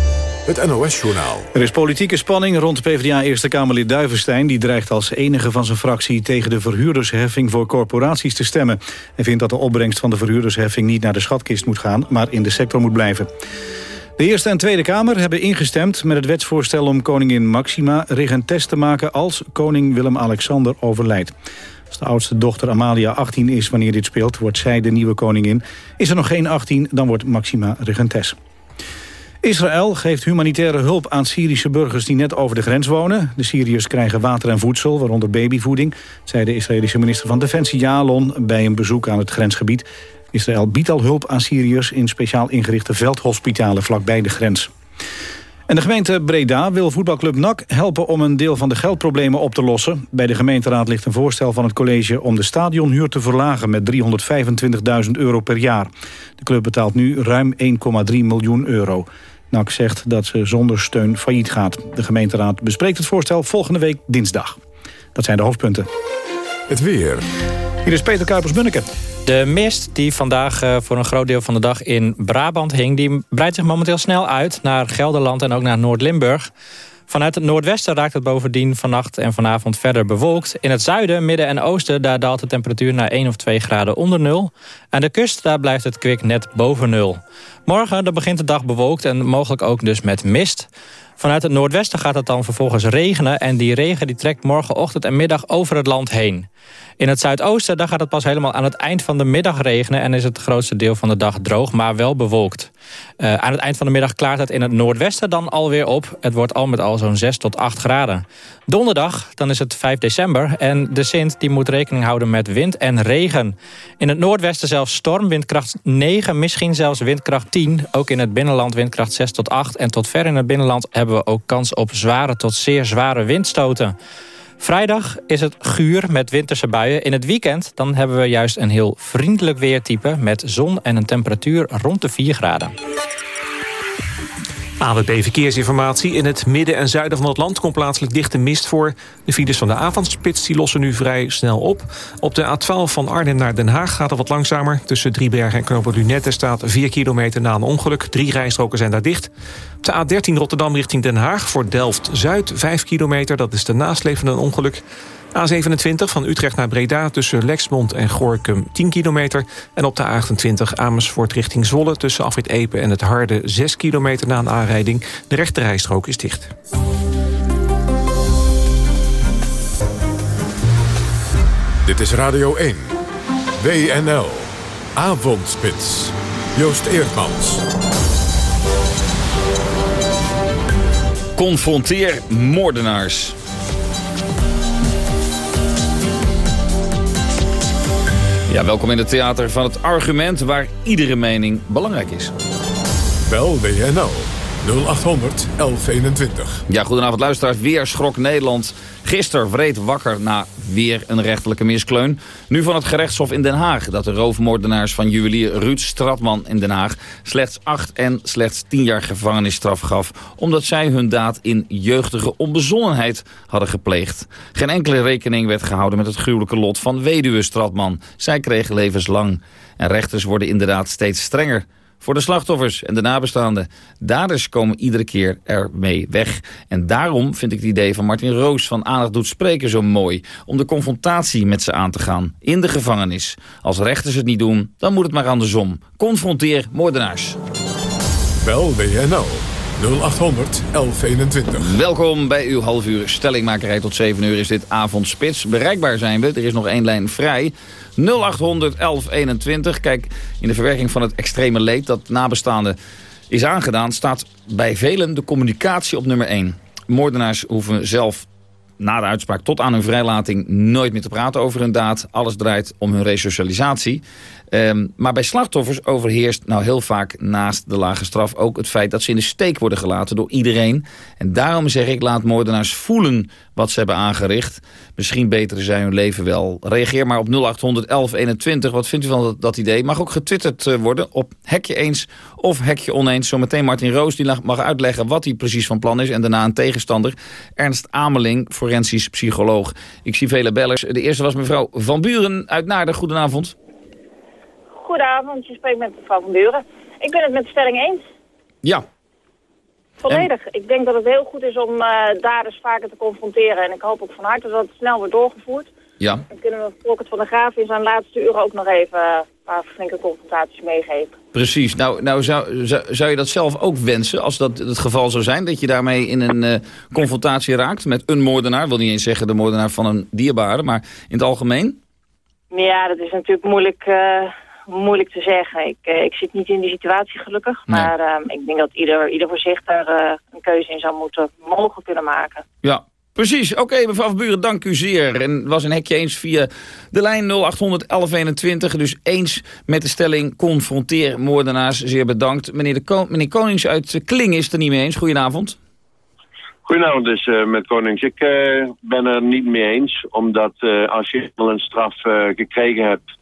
het NOS-journaal. Er is politieke spanning rond PvdA-Eerste Kamerlid Duivenstein. Die dreigt als enige van zijn fractie tegen de verhuurdersheffing voor corporaties te stemmen. Hij vindt dat de opbrengst van de verhuurdersheffing niet naar de schatkist moet gaan, maar in de sector moet blijven. De Eerste en Tweede Kamer hebben ingestemd met het wetsvoorstel om koningin Maxima regentes te maken als koning Willem-Alexander overlijdt. Als de oudste dochter Amalia 18 is wanneer dit speelt, wordt zij de nieuwe koningin. Is er nog geen 18, dan wordt Maxima regentes. Israël geeft humanitaire hulp aan Syrische burgers die net over de grens wonen. De Syriërs krijgen water en voedsel, waaronder babyvoeding... zei de Israëlische minister van Defensie Jalon bij een bezoek aan het grensgebied. Israël biedt al hulp aan Syriërs in speciaal ingerichte veldhospitalen vlakbij de grens. En de gemeente Breda wil voetbalclub NAC helpen om een deel van de geldproblemen op te lossen. Bij de gemeenteraad ligt een voorstel van het college om de stadionhuur te verlagen met 325.000 euro per jaar. De club betaalt nu ruim 1,3 miljoen euro. NAC zegt dat ze zonder steun failliet gaat. De gemeenteraad bespreekt het voorstel volgende week dinsdag. Dat zijn de hoofdpunten. Het weer. Hier is Peter Kuipers-Munneke. De mist die vandaag uh, voor een groot deel van de dag in Brabant hing... die breidt zich momenteel snel uit naar Gelderland en ook naar Noord-Limburg. Vanuit het noordwesten raakt het bovendien vannacht en vanavond verder bewolkt. In het zuiden, midden en oosten daar daalt de temperatuur naar 1 of 2 graden onder nul. Aan de kust daar blijft het kwik net boven nul. Morgen dan begint de dag bewolkt en mogelijk ook dus met mist. Vanuit het noordwesten gaat het dan vervolgens regenen... en die regen die trekt morgenochtend en middag over het land heen. In het zuidoosten daar gaat het pas helemaal aan het eind van de middag regenen... en is het grootste deel van de dag droog, maar wel bewolkt. Uh, aan het eind van de middag klaart het in het noordwesten dan alweer op. Het wordt al met al zo'n 6 tot 8 graden. Donderdag, dan is het 5 december... en de Sint die moet rekening houden met wind en regen. In het noordwesten zelfs storm, windkracht 9, misschien zelfs windkracht 10. Ook in het binnenland windkracht 6 tot 8. En tot ver in het binnenland hebben we ook kans op zware tot zeer zware windstoten. Vrijdag is het guur met winterse buien. In het weekend dan hebben we juist een heel vriendelijk weertype... met zon en een temperatuur rond de 4 graden. AWB Verkeersinformatie. In het midden en zuiden van het land komt plaatselijk dichte mist voor. De files van de avondspits die lossen nu vrij snel op. Op de A12 van Arnhem naar Den Haag gaat het wat langzamer. Tussen Driebergen en Lunette staat 4 kilometer na een ongeluk. Drie rijstroken zijn daar dicht. Op de A13 Rotterdam richting Den Haag voor Delft-Zuid 5 kilometer. Dat is de nastlevende ongeluk. A27 van Utrecht naar Breda tussen Lexmond en Gorkum 10 kilometer. En op de A28 Amersfoort richting Zwolle tussen Afrit Epe en het Harde 6 kilometer na een aanrijding. De rechterrijstrook is dicht. Dit is Radio 1. WNL. Avondspits. Joost Eerdmans. Confronteer moordenaars. Ja, welkom in het theater van het argument waar iedere mening belangrijk is. Bel WNL 0800 1121. Ja, goedenavond luisteraars. Weer schrok Nederland gisteren vreed wakker na weer een rechtelijke miskleun. Nu van het gerechtshof in Den Haag dat de roofmoordenaars van juwelier Ruud Stratman in Den Haag slechts acht en slechts tien jaar gevangenisstraf gaf. Omdat zij hun daad in jeugdige onbezonnenheid hadden gepleegd. Geen enkele rekening werd gehouden met het gruwelijke lot van weduwe Stratman. Zij kreeg levenslang. En rechters worden inderdaad steeds strenger voor de slachtoffers en de nabestaanden. Daders komen iedere keer ermee weg. En daarom vind ik het idee van Martin Roos van Aandacht Doet Spreken zo mooi. Om de confrontatie met ze aan te gaan. In de gevangenis. Als rechters het niet doen, dan moet het maar andersom. Confronteer moordenaars. Bel WNL 0800 1121. Welkom bij uw half uur stellingmakerij. Tot 7 uur is dit avondspits. Bereikbaar zijn we. Er is nog één lijn vrij. 0800 1121. Kijk, in de verwerking van het extreme leed dat nabestaanden is aangedaan... staat bij velen de communicatie op nummer 1. Moordenaars hoeven zelf na de uitspraak tot aan hun vrijlating nooit meer te praten over hun daad. Alles draait om hun resocialisatie. Ehm, maar bij slachtoffers overheerst nou heel vaak naast de lage straf ook het feit dat ze in de steek worden gelaten door iedereen. En daarom zeg ik, laat moordenaars voelen wat ze hebben aangericht. Misschien beteren zij hun leven wel. Reageer maar op 0800 1121. Wat vindt u van dat, dat idee? Mag ook getwitterd eh, worden op hekje eens of hekje oneens. Zometeen Martin Roos die mag uitleggen wat hij precies van plan is. En daarna een tegenstander. Ernst Ameling, forensisch psycholoog. Ik zie vele bellers. De eerste was mevrouw Van Buren uit Naarden. Goedenavond. Goedenavond, je spreekt met mevrouw Van Buren. Ik ben het met de stelling eens. Ja. Volledig. Ik denk dat het heel goed is om uh, daders vaker te confronteren. En ik hoop ook van harte dat het snel wordt doorgevoerd. Ja. Dan kunnen we Volkert van de Graaf in zijn laatste uren ook nog even uh, een paar flinke confrontaties meegeven. Precies. Nou, nou zou, zou, je dat zelf ook wensen als dat het geval zou zijn? Dat je daarmee in een uh, confrontatie raakt met een moordenaar. Ik wil niet eens zeggen de moordenaar van een dierbare, maar in het algemeen? Ja, dat is natuurlijk moeilijk moeilijk te zeggen. Ik, uh, ik zit niet in die situatie gelukkig. Nee. Maar uh, ik denk dat ieder, ieder voor zich daar uh, een keuze in zou moeten mogen kunnen maken. Ja, precies. Oké, okay, mevrouw Buren, dank u zeer. En was een hekje eens via de lijn 0800 1121. Dus eens met de stelling confronteer moordenaars. Zeer bedankt. Meneer, de Ko meneer Konings uit Kling is het er niet mee eens. Goedenavond. Goedenavond, dus uh, met Konings. Ik uh, ben er niet mee eens, omdat uh, als je al een straf gekregen hebt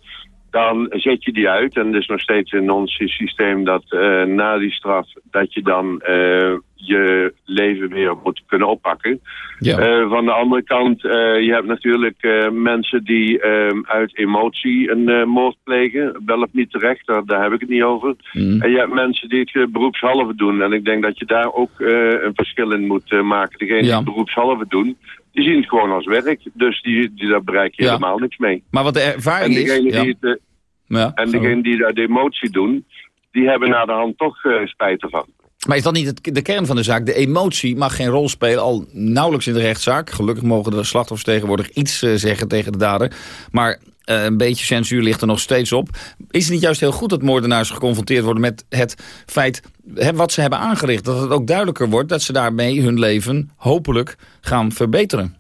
dan zet je die uit. En er is nog steeds in ons systeem dat uh, na die straf... dat je dan uh, je leven weer moet kunnen oppakken. Ja. Uh, van de andere kant, je hebt natuurlijk mensen die uit emotie een moord plegen. Wel of niet terecht, daar, daar, heb ik het niet over. Mm. En je hebt mensen die het beroepshalve doen. En ik denk dat je daar ook een verschil in moet maken. Degene Ja. die het beroepshalve doen... Die zien het gewoon als werk, dus die, die, daar bereik je Ja. helemaal niks mee. Maar wat de ervaring En is... degene ja. die het, eh, Ja, en sorry. degenen die daar de emotie doen, die hebben na de hand toch eh, spijt ervan. Maar is dat niet het, de kern van de zaak? De emotie mag geen rol spelen, al nauwelijks in de rechtszaak. Gelukkig mogen de slachtoffers tegenwoordig iets eh, zeggen tegen de dader. Maar eh, een beetje censuur ligt er nog steeds op. Is het niet juist heel goed dat moordenaars geconfronteerd worden met het feit... Hè, wat ze hebben aangericht, dat het ook duidelijker wordt... dat ze daarmee hun leven hopelijk gaan verbeteren?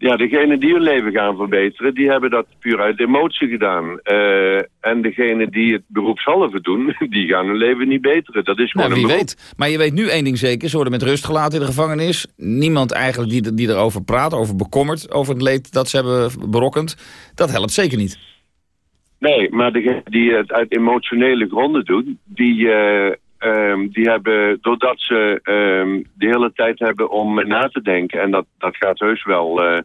Ja, degenen die hun leven gaan verbeteren, die hebben dat puur uit emotie gedaan. Eh, en degenen die het beroepshalve doen, die gaan hun leven niet beteren. Dat is gewoon Nou, wie een weet. Maar je weet nu één ding zeker. Ze worden met rust gelaten in de gevangenis. Niemand eigenlijk die, die erover praat, over bekommert... over het leed dat ze hebben berokkend. Dat helpt zeker niet. Nee, maar degenen die het uit emotionele gronden doen, die, eh, ehm, die hebben, doordat ze ehm, de hele tijd hebben om na te denken, en dat, dat gaat heus wel eh,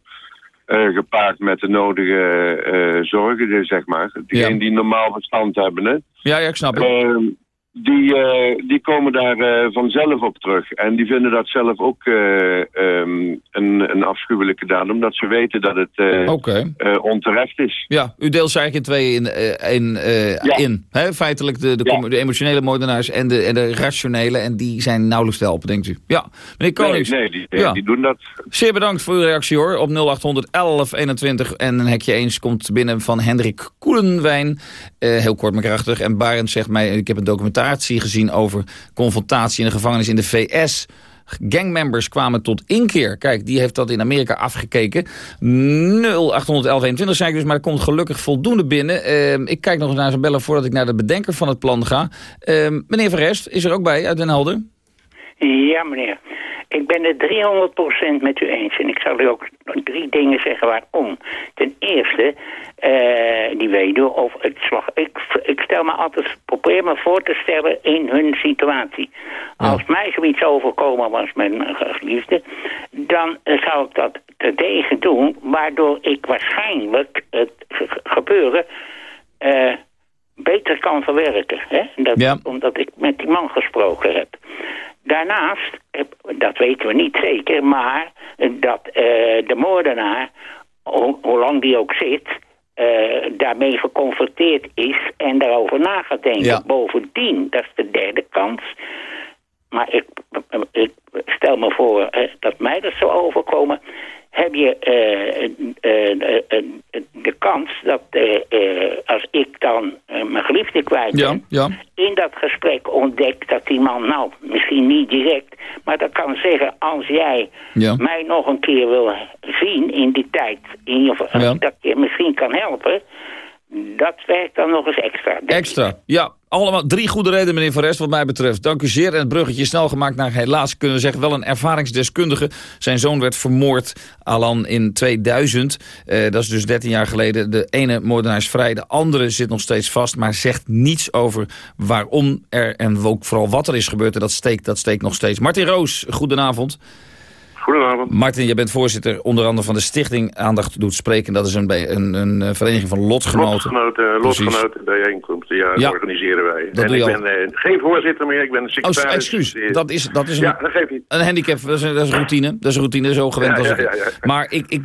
eh, gepaard met de nodige eh, zorgen, dus zeg maar. Diegenen die normaal verstand hebben, hè. Ja, ja ik snap het. Ehm, die, eh, die komen daar eh, vanzelf op terug. En die vinden dat zelf ook eh, ehm, een, een afschuwelijke daad. Omdat ze weten dat het eh, onterecht is. Ja, u deelt ze eigenlijk in twee in. in, Ja. in hè? Feitelijk de, de, emotionele moordenaars en de, en de rationele. En die zijn nauwelijks te helpen, denkt u. Ja, meneer Konings. Nee, nee, die, Ja. die doen dat. Zeer bedankt voor uw reactie hoor. Op 0800 1121 en een hekje eens komt binnen van Hendrik Koelenwijn. Heel kort maar krachtig. En Barend zegt mij, ik heb een gezien over confrontatie in de gevangenis in de VS. Gangmembers kwamen tot inkeer. Kijk, die heeft dat in Amerika afgekeken. 081121 zei ik dus, maar er komt gelukkig voldoende binnen. Ehm, ik kijk nog eens naar zijn bellen voordat ik naar de bedenker van het plan ga. Ehm, meneer Verrest is er ook bij uit Den Helder. Ja, meneer. Ik ben het 300% met u eens. En ik zal u ook drie dingen zeggen waarom. Ten eerste, eh, die weduwe of het slag... Ik, ik stel me altijd, probeer me voor te stellen in hun situatie. Als mij zoiets overkomen was met mijn geliefde... dan eh, zou ik dat terdege doen... waardoor ik waarschijnlijk het ge- gebeuren... eh, beter beter kan verwerken. Hè? Dat, Ja. Omdat ik met die man gesproken heb. Daarnaast, heb- dat weten we niet zeker, maar eh, dat eh, de moordenaar, ho- hoe lang die ook zit, eh, daarmee geconfronteerd is en daarover na gaat denken. Ja. Bovendien, dat is de derde kans. Maar ik, ik stel me voor eh, dat mij dat zou overkomen. Heb je eh, de kans dat eh, eh, als ik dan mijn geliefde kwijt ben ja. in dat gesprek ontdekt dat die man, nou, misschien niet direct, maar dat kan zeggen, als jij Ja. mij nog een keer wil zien in die tijd, in Ja. dat je misschien kan helpen, dat werkt dan nog eens extra. Extra. Ja, allemaal drie goede redenen, meneer Van Rest, wat mij betreft. Dank u zeer. En het bruggetje snel gemaakt naar, helaas kunnen we zeggen, wel een ervaringsdeskundige. Zijn zoon werd vermoord, Alan, in 2000. Eh, dat is dus 13 jaar geleden. De ene moordenaar is vrij, de andere zit nog steeds vast... maar zegt niets over waarom er en ook vooral wat er is gebeurd. En dat steekt, dat steekt nog steeds. Martin Roos, goedenavond. Goedenavond. Martin, je bent voorzitter onder andere van de stichting Aandacht Doet Spreken. Dat is een, een, een eh, vereniging van lotgenoten. Lotgenoten, Precies. lotgenoten bijeenkomsten, ja, Ja. organiseren wij. Dat en doe ik je ben eh, geen voorzitter meer, ik ben een Oh, secretaris. excuus. Eh, Dat is, dat is een, Ja, dat geeft niet. een handicap. Dat is dat is routine. Dat is routine, zo gewend Ja, als ik. Maar ik, ik,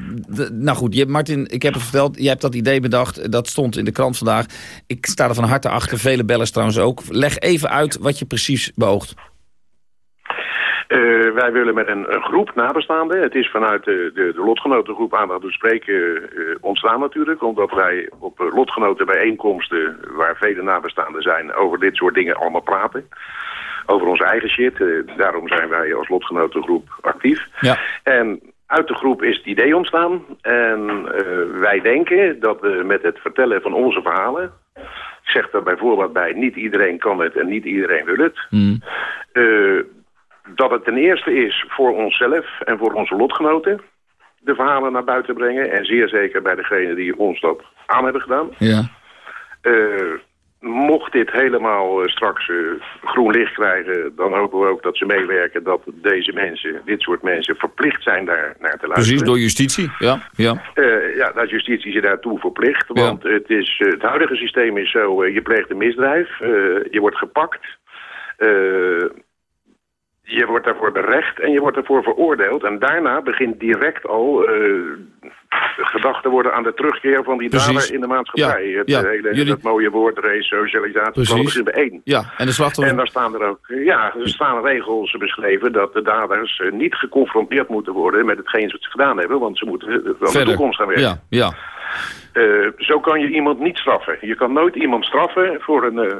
nou goed, je, Martin, ik heb het verteld. Jij hebt dat idee bedacht. Dat stond in de krant vandaag. Ik sta er van harte achter. Vele bellers trouwens ook. Leg even uit wat je precies beoogt. Eh, wij willen met een, een groep nabestaanden. Het is vanuit de, de, de lotgenotengroep Aandacht Doet Spreken eh, ontstaan natuurlijk. Omdat wij op eh, lotgenotenbijeenkomsten, waar vele nabestaanden zijn, over dit soort dingen allemaal praten. Over onze eigen shit. Daarom zijn wij als lotgenotengroep actief. Ja. En uit de groep is het idee ontstaan. En wij denken dat we met het vertellen van onze verhalen... Ik zeg er bijvoorbeeld bij, niet iedereen kan het en niet iedereen wil het. Eh, dat het ten eerste is voor onszelf en voor onze lotgenoten... de verhalen naar buiten brengen. En zeer zeker bij degenen die ons dat aan hebben gedaan. Ja. Eh, mocht dit helemaal eh, straks eh, groen licht krijgen... dan hopen we ook dat ze meewerken dat deze mensen, dit soort mensen... verplicht zijn daar naar te luisteren. Precies, door justitie. Ja, ja. Ja, dat justitie je daartoe verplicht. Want het, is, het huidige systeem is zo, je pleegt een misdrijf, je wordt gepakt, je wordt daarvoor berecht en je wordt daarvoor veroordeeld. En daarna begint direct al eh, gedacht te worden aan de terugkeer van die dader in de maatschappij. Ja, Het ja. hele Jullie- dat mooie woord, resocialisatie, dat begint bij één. Ja, en de slachtoffer... En daar staan er ook, ja, er staan regels beschreven dat de daders eh, niet geconfronteerd moeten worden met hetgeen wat ze gedaan hebben, want ze moeten eh, wel de toekomst gaan werken. Ja, ja. Eh, zo kan je iemand niet straffen. Je kan nooit iemand straffen voor een, eh,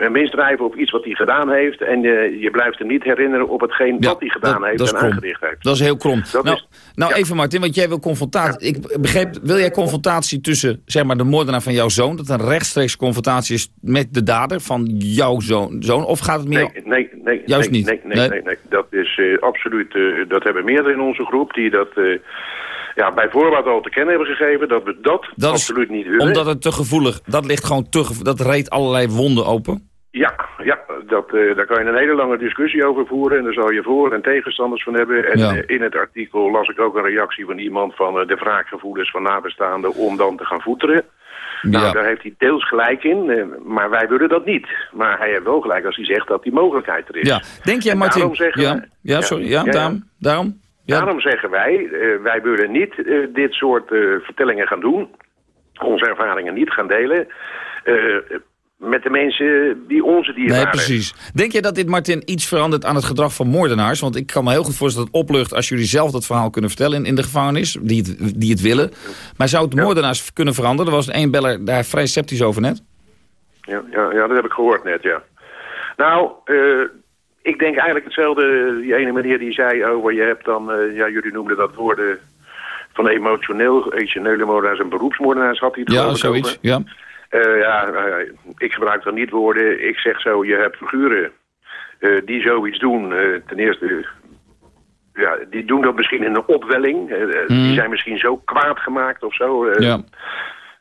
een, misdrijf of iets wat hij gedaan heeft. En je, je blijft hem niet herinneren op hetgeen wat hij gedaan dat- heeft dat en krom. aangericht heeft. Dat is heel krom. Dat nou, is- nou even Martin, want jij wil confrontatie. Ik begreep, wil jij confrontatie tussen zeg maar, de moordenaar van jouw zoon? Dat een rechtstreeks confrontatie is met de dader van jouw zoon? zoon of gaat het meer... Nee, nee, nee, Juist nee, niet. Nee, nee, Nee? nee, nee. Dat is eh, absoluut, eh, dat hebben meerdere in onze groep die dat eh, ja, bij voorbaat al te kennen hebben gegeven. Dat we dat, Dat is absoluut niet willen. Omdat het te gevoelig, dat ligt gewoon te dat reed allerlei wonden open. Ja, ja dat, eh, daar kan je een hele lange discussie over voeren. En daar zal je voor- en tegenstanders van hebben. En Ja. eh, in het artikel las ik ook een reactie van iemand van eh, de wraakgevoelens van nabestaanden om dan te gaan voeteren. Nou, Ja. daar heeft hij deels gelijk in, maar wij willen dat niet. Maar hij heeft wel gelijk als hij zegt dat die mogelijkheid er is. Ja, denk jij Martin... daarom zeggen ja, ja, sorry, ja. daarom? daarom? Ja. Daarom zeggen wij, eh, wij willen niet eh, dit soort eh, vertellingen gaan doen. Onze ervaringen niet gaan delen. met de mensen die onze dierbaren Nee, precies. Denk jij dat dit, Martin, iets verandert aan het gedrag van moordenaars? Want ik kan me heel goed voorstellen dat het oplucht als jullie zelf dat verhaal kunnen vertellen in, in de gevangenis, die het, die het willen. Maar zou het moordenaars kunnen veranderen? Er was één beller daar vrij sceptisch over net. Ja, ja, ja, dat heb ik gehoord net, ja. Nou, ik denk eigenlijk hetzelfde. Die ene meneer die zei over, je hebt dan, eh, ja, jullie noemden dat woorden van emotioneel, emotionele moordenaars en beroepsmoordenaars had hij het Ja, zoiets. over. Ja. Eh, ja, eh, ik gebruik dan niet woorden. Ik zeg zo, je hebt figuren die zoiets doen. Ten eerste, ja, die doen dat misschien in een opwelling. Die Mhm. zijn misschien zo kwaad gemaakt of zo. Ja.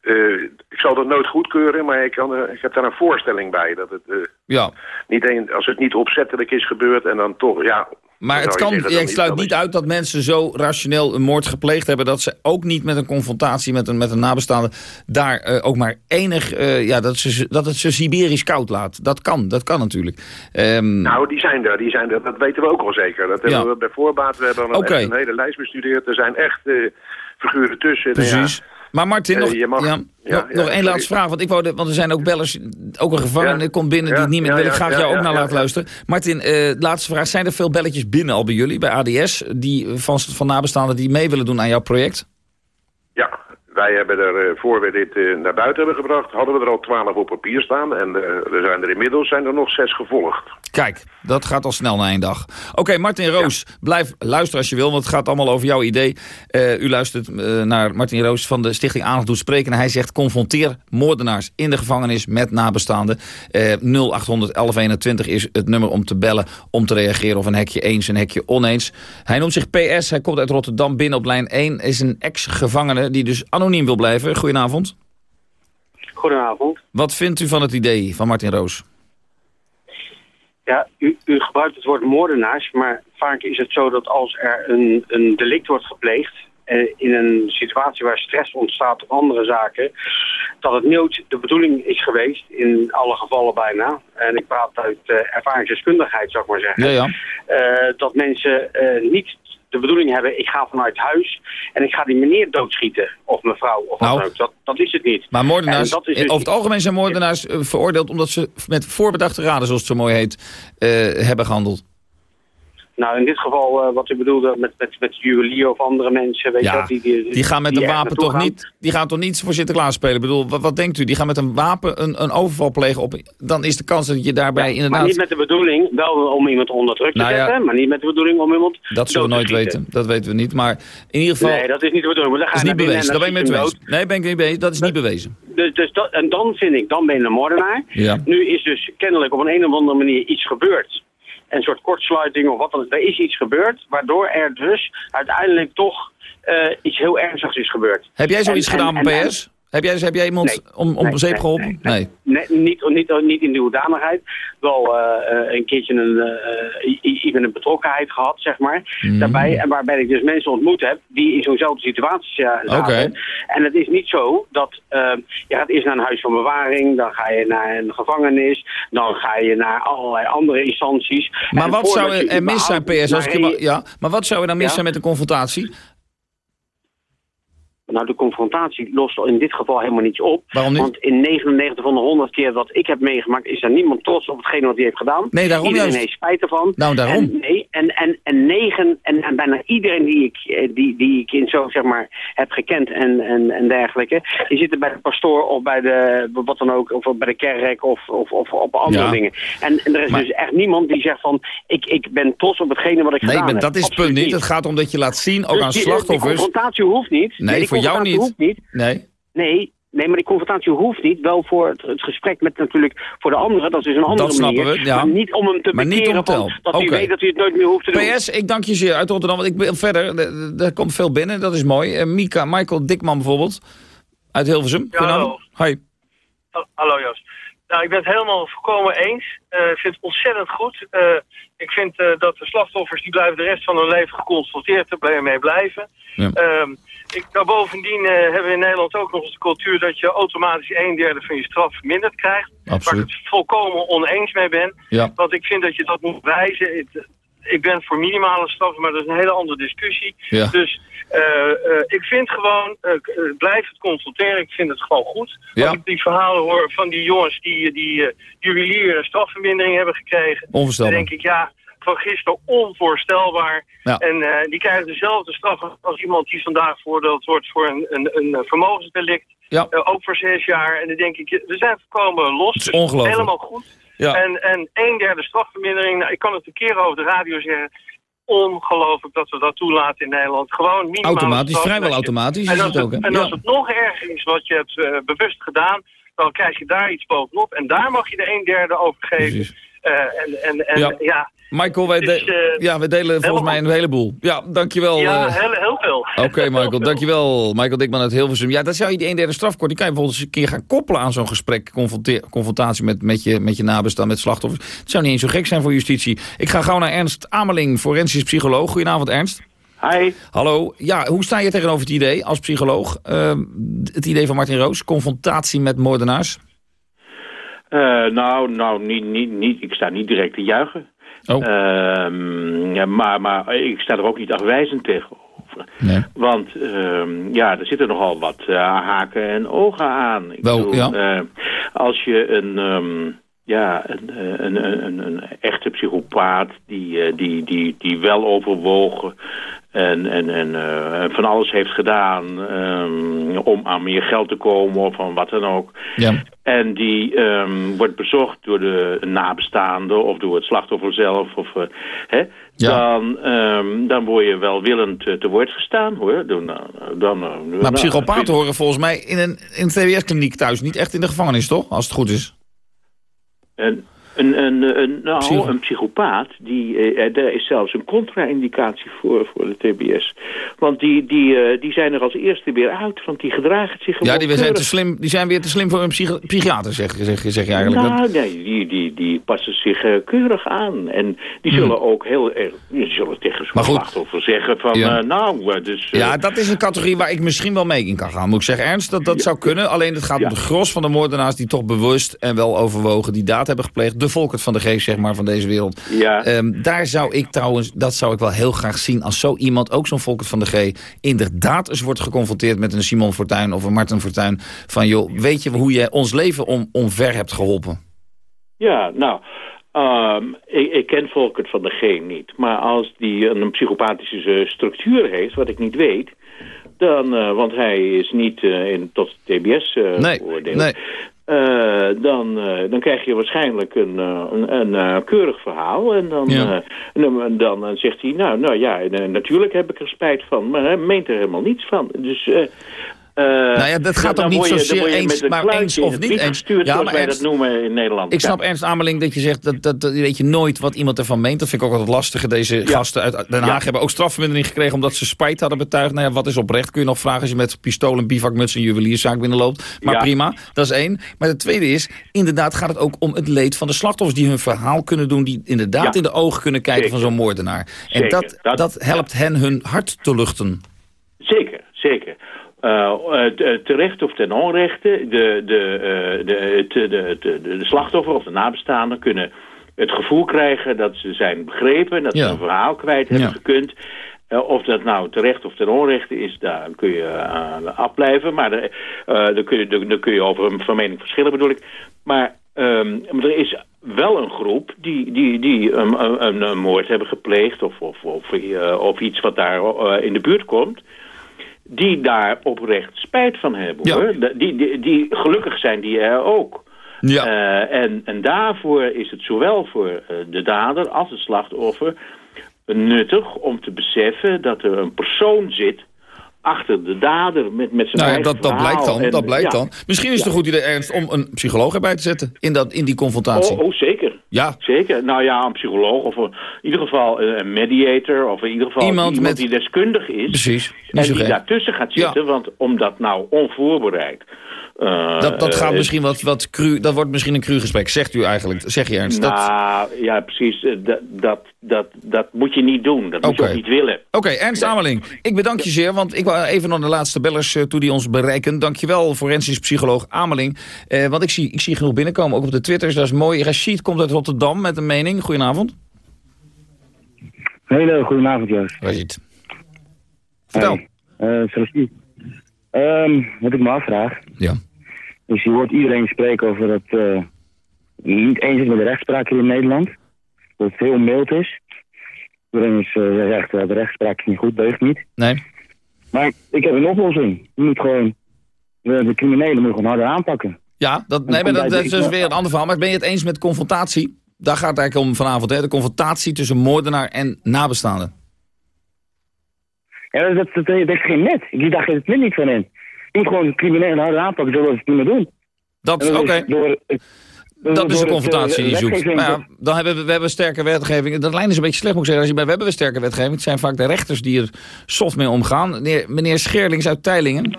Eh, ik zal dat nooit goedkeuren, maar ik, kan, er- ik heb daar een voorstelling bij. Dat het, eh, Ja. niet een, als het niet opzettelijk is gebeurd en dan toch, ja, Maar het kan, je is- sluit niet uit dat mensen zo rationeel een moord gepleegd hebben... dat ze ook niet met een confrontatie met een, met een nabestaande... daar eh, ook maar enig, eh, ja, dat, ze, dat het ze Siberisch koud laat. Dat kan, dat kan natuurlijk. Ehm, Nou, die zijn er, die zijn er. Dat weten we ook al zeker. Dat hebben Ja. we bij voorbaat. We hebben een hele lijst bestudeerd. Er zijn echt eh, figuren tussen. Nou Precies. ja, Maar Martin, nog, je mag- ja, nog, nog één laatste vraag. Want, ik wou de, want er zijn ook bellers, ook een gevangene komt binnen die het niet meer wil. Ik graag jou ook naar laten luisteren. Martin, eh, laatste vraag. Zijn er veel belletjes binnen al bij jullie, bij ADS... die van, van nabestaanden die mee willen doen aan jouw project? ja, wij hebben er, eh, voor we dit eh, naar buiten hebben gebracht, hadden we er al twaalf op papier staan. En er zijn er inmiddels zijn er nog zes gevolgd. Kijk, dat gaat al snel na één dag. Oké, Martin Roos, blijf luisteren als je wil, want het gaat allemaal over jouw idee. Eh, u luistert eh, naar Martin Roos van de Stichting Aandacht Doet Spreken. En hij zegt, confronteer moordenaars in de gevangenis met nabestaanden. Eh 0800 1121 is het nummer om te bellen, om te reageren of een hekje eens, een hekje oneens. Hij noemt zich PS, hij komt uit Rotterdam binnen op lijn 1. Is een ex-gevangene die dus anoniem wil blijven. Goedenavond. Goedenavond. Wat vindt u van het idee van Martin Roos? Ja, u, u gebruikt het woord moordenaars, maar vaak is het zo dat als er een, een delict wordt gepleegd... eh, in een situatie waar stress ontstaat of andere zaken... dat het nooit de bedoeling is geweest, in alle gevallen bijna... en ik praat uit eh, ervaringsdeskundigheid, zou ik maar zeggen... Ja, ja. eh, dat mensen eh, niet de bedoeling hebben, ik ga vanuit huis... en ik ga die meneer doodschieten, of mevrouw, of wat Nou. dan ook. Dat, dat is het niet. Maar moordenaars, En dat is dus over het algemeen zijn moordenaars eh, veroordeeld... omdat ze met voorbedachte raden, zoals het zo mooi heet, eh, hebben gehandeld. Nou, in dit geval, eh, wat u bedoelde met, met, met juwelier of andere mensen, weet je Ja, die, die, die gaan met die een wapen toch gaan. niet... Die gaan toch niet voor Sinterklaas spelen? Ik bedoel, wat, wat denkt u? Die gaan met een wapen een, een overval plegen op... Dan is de kans dat je daarbij inderdaad... Maar niet met de bedoeling, wel om iemand onder druk te Nou ja. zetten, maar niet met de bedoeling om iemand Dat zullen we nooit weten. Dat weten we niet. Maar in ieder geval... Nee, dat is niet de bedoeling. maar dat is niet bewezen. en Dat ben ik met eens. Nee, ben ik niet bewezen. Dat is niet bewezen. Dus, dus dat, en dan vind ik, dan ben je een moordenaar. Ja. Nu is dus kennelijk op een, een of andere manier iets gebeurd. Een soort kortsluiting of wat dan ook. Er is iets gebeurd, waardoor er dus uiteindelijk toch eh, iets heel ernstigs is gebeurd. Heb jij zoiets En- gedaan en- met PS? Heb jij, heb jij iemand Nee. om, om Nee, zeep geholpen? Nee. Nee, niet, niet, niet in die hoedanigheid. Wel eh, eh, een keertje een, eh, even een betrokkenheid gehad, zeg maar. Mhm. Daarbij, en waarbij ik dus mensen ontmoet heb die in zo'nzelfde situatie zaten. Oké. En het is niet zo dat eh, je gaat eerst naar een huis van bewaring, dan ga je naar een gevangenis, dan ga je naar allerlei andere instanties. Maar En wat zou er mis zijn, PS? Als ik ja, maar wat zou er dan mis Ja? zijn met de confrontatie? Nou, de confrontatie lost in dit geval helemaal niets op. Waarom niet? Want in 99 van de 100 keer wat ik heb meegemaakt... is er niemand trots op hetgene wat hij heeft gedaan. Nee, daarom Iedereen juist. heeft spijt ervan. Nou, daarom. En, nee, en, en, en negen... En, en bijna iedereen die ik, eh, die, die ik in zo, zeg maar, heb gekend en, en, en dergelijke... die zitten bij de pastoor of bij de... wat dan ook, of bij de kerk of, of, of op andere Ja. dingen. En, en er is Maar- dus echt niemand die zegt van... ik, ik ben trots op hetgene wat ik Nee, gedaan heb. dat is het punt niet. Het gaat om dat je laat zien, ook Dus aan die- slachtoffers... Die confrontatie hoeft niet. Nee, voor jou confrontatie niet. hoeft niet. Nee. Nee, nee, maar die confrontatie hoeft niet. Wel voor het, het gesprek met natuurlijk voor de anderen. Dat is een andere Dat snappen manier. we, ja. Maar niet om hem te Maar niet bekeren van dat hij weet dat hij het nooit meer hoeft te doen. PS, ik dank je zeer uit Rotterdam, want ik wil verder. Er- komt veel binnen, dat is mooi. Eh, Mika, Michael Dikman bijvoorbeeld, uit Hilversum. Ja, Goedenavond. Hoi. Hallo Joost. Nou, ik ben het helemaal volkomen eens. Eh, Ik vind het ontzettend goed. Eh, ik vind eh, dat de slachtoffers die blijven de rest van hun leven geconfronteerd mee blijven. Ja. Ehm, ik, nou, bovendien eh, hebben we in Nederland ook nog eens de cultuur dat je automatisch een derde van je straf verminderd krijgt. Absoluut. Waar ik het volkomen oneens mee ben. Ja. Want ik vind dat je dat moet wijzen. Het- ik ben voor minimale straffen, maar dat is een hele andere discussie. Ja. Dus eh, eh, ik vind gewoon, eh, blijf het confronteren. Ik vind het gewoon goed. Ja. Als ik die verhalen hoor van die jongens die, die juwelier een strafvermindering hebben gekregen. Dan denk ik, ja, van gisteren onvoorstelbaar. Ja. En eh, die krijgen dezelfde straf als iemand die vandaag veroordeeld wordt voor een, een, een vermogensdelict. Ja. Eh, ook voor zes jaar. En dan denk ik, we zijn voorkomen los. is Dus ongelooflijk. Helemaal goed. Ja. En, en een derde strafvermindering, nou, ik kan het een keer over de radio zeggen. Ongelooflijk dat we dat toelaten in Nederland. Gewoon minimaal. Automatisch, vrijwel automatisch En is als het ook, hè? En Ja. als het nog erger is wat je hebt eh, bewust gedaan, dan krijg je daar iets bovenop. En daar mag je de een derde over geven. En en, en Ja. ja. Michael, wij, de- eh, ja, wij delen volgens mij een heleboel. Ja, dankjewel. Ja, eh, heel, heel veel. Oké, Michael, dankjewel. Michael Dikman uit Hilversum. Ja, dat zou je die een derde strafkort, die kan je bijvoorbeeld eens een keer gaan koppelen aan zo'n gesprek, confrontatie met, met, je, met je nabestaan, met slachtoffers. Het zou niet eens zo gek zijn voor justitie. Ik ga gauw naar Ernst Ameling, forensisch psycholoog. Goedenavond, Ernst. Hi. Hallo. Ja, hoe sta je tegenover het idee als psycholoog? Uh, het idee van Martin Roos, confrontatie met moordenaars? Uh, nou, nou niet, niet, niet, ik sta niet direct te juichen. Oh. Uh, ja, maar, maar ik sta er ook niet afwijzend tegenover. Nee. Want uh, ja, er zitten nogal wat uh, haken en ogen aan. Ik Wel, bedoel, ja. uh, als je een, um, ja, een, een, een, een, echte psychopaat die, die, die, die wel overwogen en, en, en van alles heeft gedaan um, om aan meer geld te komen of van wat dan ook. Ja. En die um, wordt bezocht door de nabestaanden of door het slachtoffer zelf. Of, uh, hè, ja. dan, um, dan word je wel willend te, woord gestaan hoor. Dan, dan, maar nou, psychopaten horen volgens mij in een, in een TBS-kliniek thuis, niet echt in de gevangenis toch? Als het goed is. En een, een, een, nou, Psycho een psychopaat, die, uh, daar is zelfs een contra-indicatie voor, voor de TBS. Want die, die, uh, die zijn er als eerste weer uit, want die gedragen zich gewoon Ja, die zijn, te slim, die zijn weer te slim voor een psychi psychiater, zeg, zeg, zeg je eigenlijk. Nou, nee, die, die, die passen zich uh, keurig aan. En die Hmm. zullen ook heel erg, die zullen tegen zo'n slachtoffer zeggen van, Ja. nou, dus... Ja, dat is een categorie waar ik misschien wel mee in kan gaan. Moet ik zeggen, Ernst, dat, dat zou kunnen. Alleen het gaat om de gros van de moordenaars die toch bewust en wel overwogen die daad hebben gepleegd. De Volkert van de Geest, zeg maar, van deze wereld. Ja. Ehm, daar zou ik trouwens, dat zou ik wel heel graag zien als zo iemand, ook zo'n Volkert van de G, inderdaad eens wordt geconfronteerd met een Simon Fortuyn of een Martin Fortuyn. Van joh, weet je hoe je ons leven om, omver hebt geholpen? Ja, nou, um, ik, ik, ken Volkert van de G niet. Maar als die een psychopathische structuur heeft, wat ik niet weet... Dan, uh, want hij is niet uh, in, tot TBS uh, nee, veroordeeld. Nee. dan, dan krijg je waarschijnlijk een, een, een keurig verhaal. En dan, ja. dan, dan, zegt hij, nou, nou ja, natuurlijk heb ik er spijt van. Maar hij meent er helemaal niets van. Dus... Uh, nou ja, dat gaat ook niet zozeer eens, maar eens of niet eens. Gestuurd, ja, maar wij Ernst, dat noemen in Nederland. Ik snap ja. Ernst Ameling dat je zegt, dat, dat, dat, weet je nooit wat iemand ervan meent. Dat vind ik ook altijd lastig. Deze ja. gasten uit Den Haag ja. hebben ook strafvermindering gekregen omdat ze spijt hadden betuigd. Nou ja, wat is oprecht? Kun je nog vragen als je met pistool en bivakmuts en juwelierszaak binnenloopt. Maar prima, dat is één. Maar het tweede is, inderdaad gaat het ook om het leed van de slachtoffers die hun verhaal kunnen doen. Die inderdaad in de ogen kunnen kijken Zeker. van zo'n moordenaar. En dat, dat helpt hen hun hart te luchten. Zeker, zeker. Uh, terecht of ten onrechte, de, de, de, de, de, de, de slachtoffer of de nabestaanden kunnen het gevoel krijgen dat ze zijn begrepen, dat Ja. ze een verhaal kwijt hebben Ja. gekund. Uh, of dat nou terecht of ten onrechte is, daar kun je uh, afblijven. Maar daar, uh, daar, kun je, daar, daar kun je over een van mening verschillen, bedoel ik. Maar, um, maar er is wel een groep die, die, die um, een, een moord hebben gepleegd... of, of, of, uh, of iets wat daar uh, in de buurt komt... die daar oprecht spijt van hebben, Ja. hoor. Die, die, die, gelukkig zijn die er ook. Ja. Uh, en, en daarvoor is het zowel voor uh, de dader als het slachtoffer nuttig om te beseffen dat er een persoon zit achter de dader met, met zijn Nou eigen dat, dat blijkt dan. En, dat blijkt ja. dan. Misschien is het Ja. een goed idee, Ernst, om een psycholoog erbij te zetten in, dat, in die confrontatie. Oh, oh, zeker. Ja. Zeker. Nou ja, een psycholoog of een, in ieder geval een mediator of in ieder geval Iemand iemand, met- die deskundig is. Precies. En die daartussen gaat zitten, want omdat nou onvoorbereid... eh, Dat, dat gaat eh, misschien wat, wat cru, dat wordt misschien een cru gesprek, zegt u eigenlijk. Zeg je Ernst? Dat- Nou, ja, precies. eh, Dat, dat, dat, dat moet je niet doen. Dat moet je ook niet willen. Oké, Ernst Ameling, ik bedank je zeer, want ik wou even naar de laatste bellers toe die ons bereiken. Dankjewel, forensisch psycholoog Ameling. Eh, want ik zie, ik zie genoeg binnenkomen, ook op de Twitters, dat is mooi. Rashid komt uit Rotterdam met een mening. Goedenavond. Hele goedenavond, Joost. Rashid. Vertel. Hey, uh, Ehm, wat ik me afvraag... Ja. is je hoort iedereen spreken over dat... eh niet eens is met de rechtspraak hier in Nederland. Dat het heel mild is. Iedereen is, eh, zegt dat de rechtspraak is niet goed, deugt niet. Nee. Maar ik heb een oplossing. Je moet gewoon... De, de criminelen moet je gewoon harder aanpakken. Ja, dat, nee, maar dat, dat is dus weer een ander verhaal. Maar ben je het eens met confrontatie? Daar gaat het eigenlijk om vanavond, hè? De confrontatie tussen moordenaar en nabestaanden. Ja, dat, dat, dat, dat is geen net. Ik dacht er het net niet van in. Je moet gewoon de criminelen harder aanpakken, zodat ze het niet meer doen. Dat, oké. door- Dat is een confrontatie die je zoekt. ja, dan hebben we, we hebben sterke wetgeving. Dat lijn is een beetje slecht, moet ik zeggen. Als je bij we hebben we sterke wetgeving. Het zijn vaak de rechters die er soft mee omgaan. Meneer, meneer Scherlings uit Teilingen.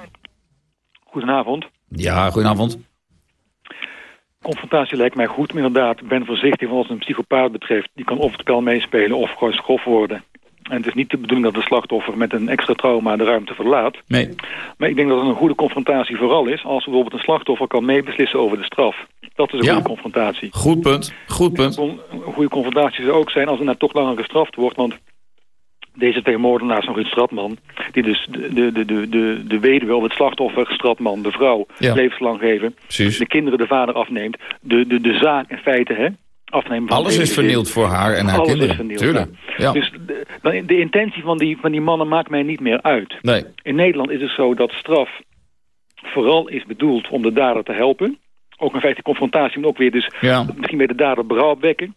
Goedenavond. Ja, goedenavond. Confrontatie lijkt mij goed, maar inderdaad, ik ben voorzichtig wat een psychopaat betreft. Die kan of het spel meespelen of gewoon schrof worden. En het is niet de bedoeling dat de slachtoffer met een extra trauma de ruimte verlaat. Nee. Maar ik denk dat het een goede confrontatie vooral is als bijvoorbeeld een slachtoffer kan meebeslissen over de straf. Dat is een Ja. goede confrontatie. Goed punt. Goed punt. Een goede confrontatie zou ook zijn als er nou toch langer gestraft wordt. Want deze twee moordenaars van Ruud Stratman... die dus de, de, de, de, de, weduwe of het slachtoffer, Stratman, de vrouw... Ja. levenslang geven. Precies. De kinderen de vader afneemt. De, de, de zaak in feite hè, afnemen van Alles is vernield voor haar en haar Alles kinderen. is vernield, Tuurlijk. Ja. Dus de, de intentie van die, van die mannen maakt mij niet meer uit. Nee. In Nederland is het zo dat straf vooral is bedoeld om de dader te helpen. Ook in feite confrontatie, maar ook weer dus Ja. misschien bij de dader berouw opwekken.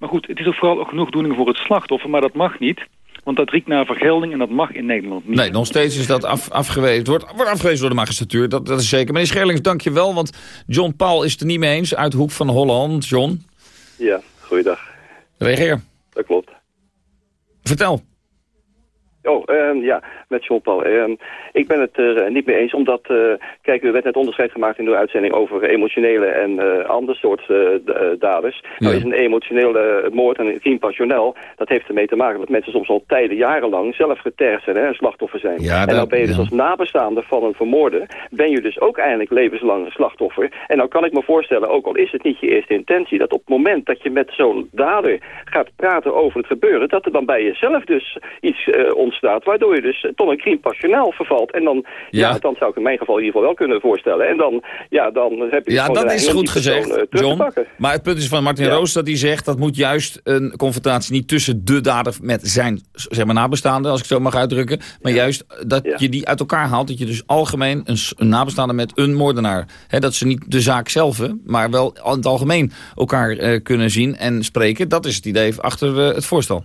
Maar goed, het is ook vooral ook genoegdoening voor het slachtoffer, maar dat mag niet. Want dat riekt naar vergelding en dat mag in Nederland niet. Nee, nog steeds is dat af, afgewezen. Wordt, wordt afgewezen door de magistratuur, dat, dat is zeker. Meneer Scherlings, dank je wel, want John Paul is het er niet mee eens. Uit Hoek van Holland. John, Ja, goeiedag. reageer. Dat klopt. Vertel. Oh, ehm, ja, met John Paul. Ehm, ik ben het er eh, niet mee eens, omdat, eh, kijk, er werd net onderscheid gemaakt in de uitzending over emotionele en eh ander soort daders. Nou is een emotionele moord en een crime dat heeft ermee te maken dat mensen soms al tijden, jarenlang zelf getergd zijn, hè, slachtoffer zijn. Ja, en dan ben je dus ja. als nabestaande van een vermoorde, ben je dus ook eigenlijk levenslang een slachtoffer. En dan kan ik me voorstellen, ook al is het niet je eerste intentie, dat op het moment dat je met zo'n dader gaat praten over het gebeuren, dat er dan bij jezelf dus iets eh, ontstaat, waardoor je dus eh, tot een crime passionnel vervalt. En dan, ja. Ja. dan zou ik in mijn geval in ieder geval wel kunnen voorstellen. En dan, ja, dan heb je Ja, dat is goed gezegd, eh, John. Maar het punt is van Martin Ja. Roos dat hij zegt... dat moet juist een confrontatie niet tussen de dader met zijn zeg maar, nabestaande... als ik zo mag uitdrukken. Maar juist dat je die uit elkaar haalt. Dat je dus algemeen een, nabestaande met een moordenaar... Hè, dat ze niet de zaak zelf, maar wel in het algemeen elkaar eh, kunnen zien en spreken. Dat is het idee achter het voorstel.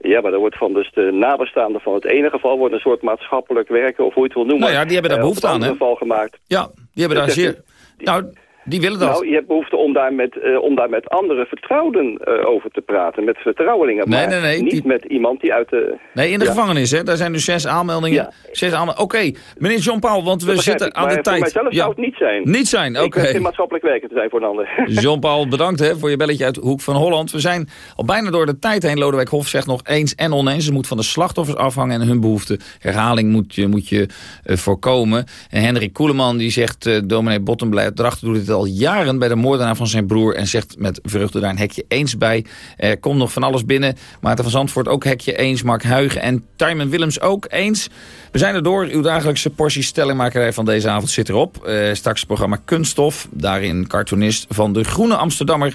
Ja, maar er wordt van dus de nabestaanden van het ene geval wordt een soort maatschappelijk werken, of hoe je het wil noemen. Nou ja, die hebben daar eh, behoefte aan, hè? geval gemaakt. Ja, die hebben daar Dus zeer... Nou, die willen dat. Nou, je hebt behoefte om daar met, eh, om daar met andere vertrouwden eh, over te praten. Met vertrouwelingen. Nee, maar nee, nee, Niet die- met iemand die uit de... Nee, in de Ja. gevangenis, hè? Daar zijn dus zes aanmeldingen. Zes aanmeldingen. Oké, meneer John Paul, want we zitten ik, aan maar de tijd. mijzelf zou het niet zijn. Niet zijn, Ik oké. ben geen maatschappelijk werker te zijn voor een ander. John Paul, bedankt hè, voor je belletje uit de Hoek van Holland. We zijn al bijna door de tijd heen. Lodewijk Hof zegt nog eens en oneens. Het moet van de slachtoffers afhangen en hun behoeften. Herhaling moet je, moet je eh, voorkomen. En Hendrik Koeleman die zegt... dominee Bottenblij Drachten doet dit al jaren... bij de moordenaar van zijn broer... en zegt met vreugde daar een hekje eens bij. Er komt nog van alles binnen. Maarten van Zandvoort ook hekje eens. Mark Huigen en Timon Willems ook eens. We zijn er door. Uw dagelijkse portie stellingmakerij van deze avond zit erop. Eh, straks het programma Kunststof. Daarin cartoonist van de Groene Amsterdammer...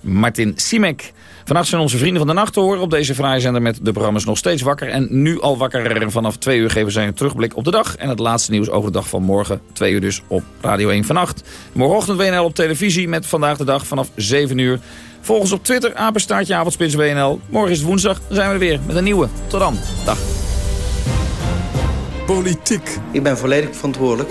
Martin Simek. Vannacht zijn onze vrienden van de nacht te horen op deze zender met de programma's nog steeds wakker. En nu al wakker vanaf twee uur geven zij een terugblik op de dag. En het laatste nieuws over de dag van morgen. Twee uur dus op Radio 1 vannacht. Morgenochtend WNL op televisie met Vandaag de Dag vanaf 7 uur. Volg ons op Twitter, apenstaartje avondspits WNL. Morgen is het woensdag, dan zijn we er weer met een nieuwe. Tot dan. Dag. Politiek. Ik ben volledig verantwoordelijk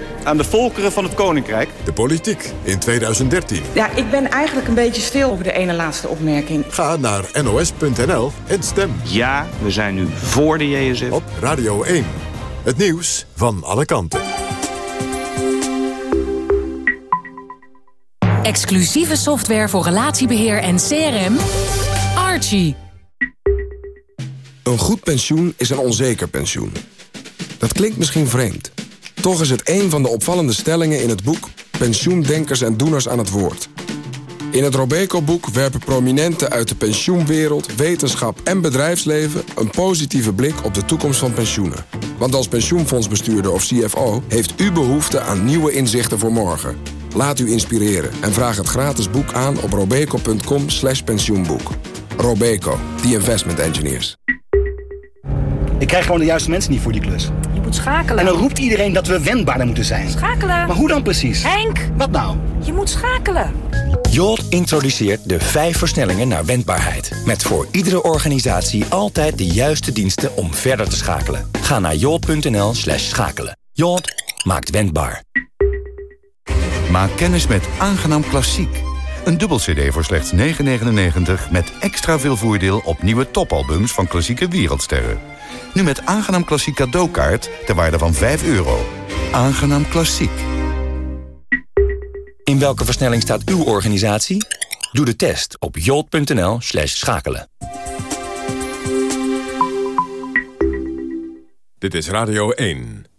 aan de volkeren van het Koninkrijk. De politiek in 2013. Ja, ik ben eigenlijk een beetje stil over de ene laatste opmerking. Ga naar nos.nl en stem. Ja, we zijn nu voor de JSF. Op Radio 1. Het nieuws van alle kanten. Exclusieve software voor relatiebeheer en CRM. Archie. Een goed pensioen is een onzeker pensioen. Dat klinkt misschien vreemd. Toch is het een van de opvallende stellingen in het boek... Pensioendenkers en Doeners aan het Woord. In het Robeco-boek werpen prominenten uit de pensioenwereld... wetenschap en bedrijfsleven een positieve blik op de toekomst van pensioenen. Want als pensioenfondsbestuurder of CFO... heeft u behoefte aan nieuwe inzichten voor morgen. Laat u inspireren en vraag het gratis boek aan op robeco.com pensioenboek. Robeco, the investment engineers. Ik krijg gewoon de juiste mensen niet voor die klus. Moet schakelen. En dan roept iedereen dat we wendbaarder moeten zijn. Schakelen. Maar hoe dan precies? Henk! Wat nou? Je moet schakelen. Jolt introduceert de vijf versnellingen naar wendbaarheid. Met voor iedere organisatie altijd de juiste diensten om verder te schakelen. Ga naar jolt.nl slash schakelen. Jolt maakt wendbaar. Maak kennis met Aangenaam Klassiek. Een dubbel cd voor slechts 9,99 met extra veel voordeel op nieuwe topalbums van klassieke wereldsterren. Nu met Aangenaam Klassiek cadeaukaart ter waarde van 5 euro. Aangenaam Klassiek. In welke versnelling staat uw organisatie? Doe de test op jolt.nl slash schakelen. Dit is Radio 1.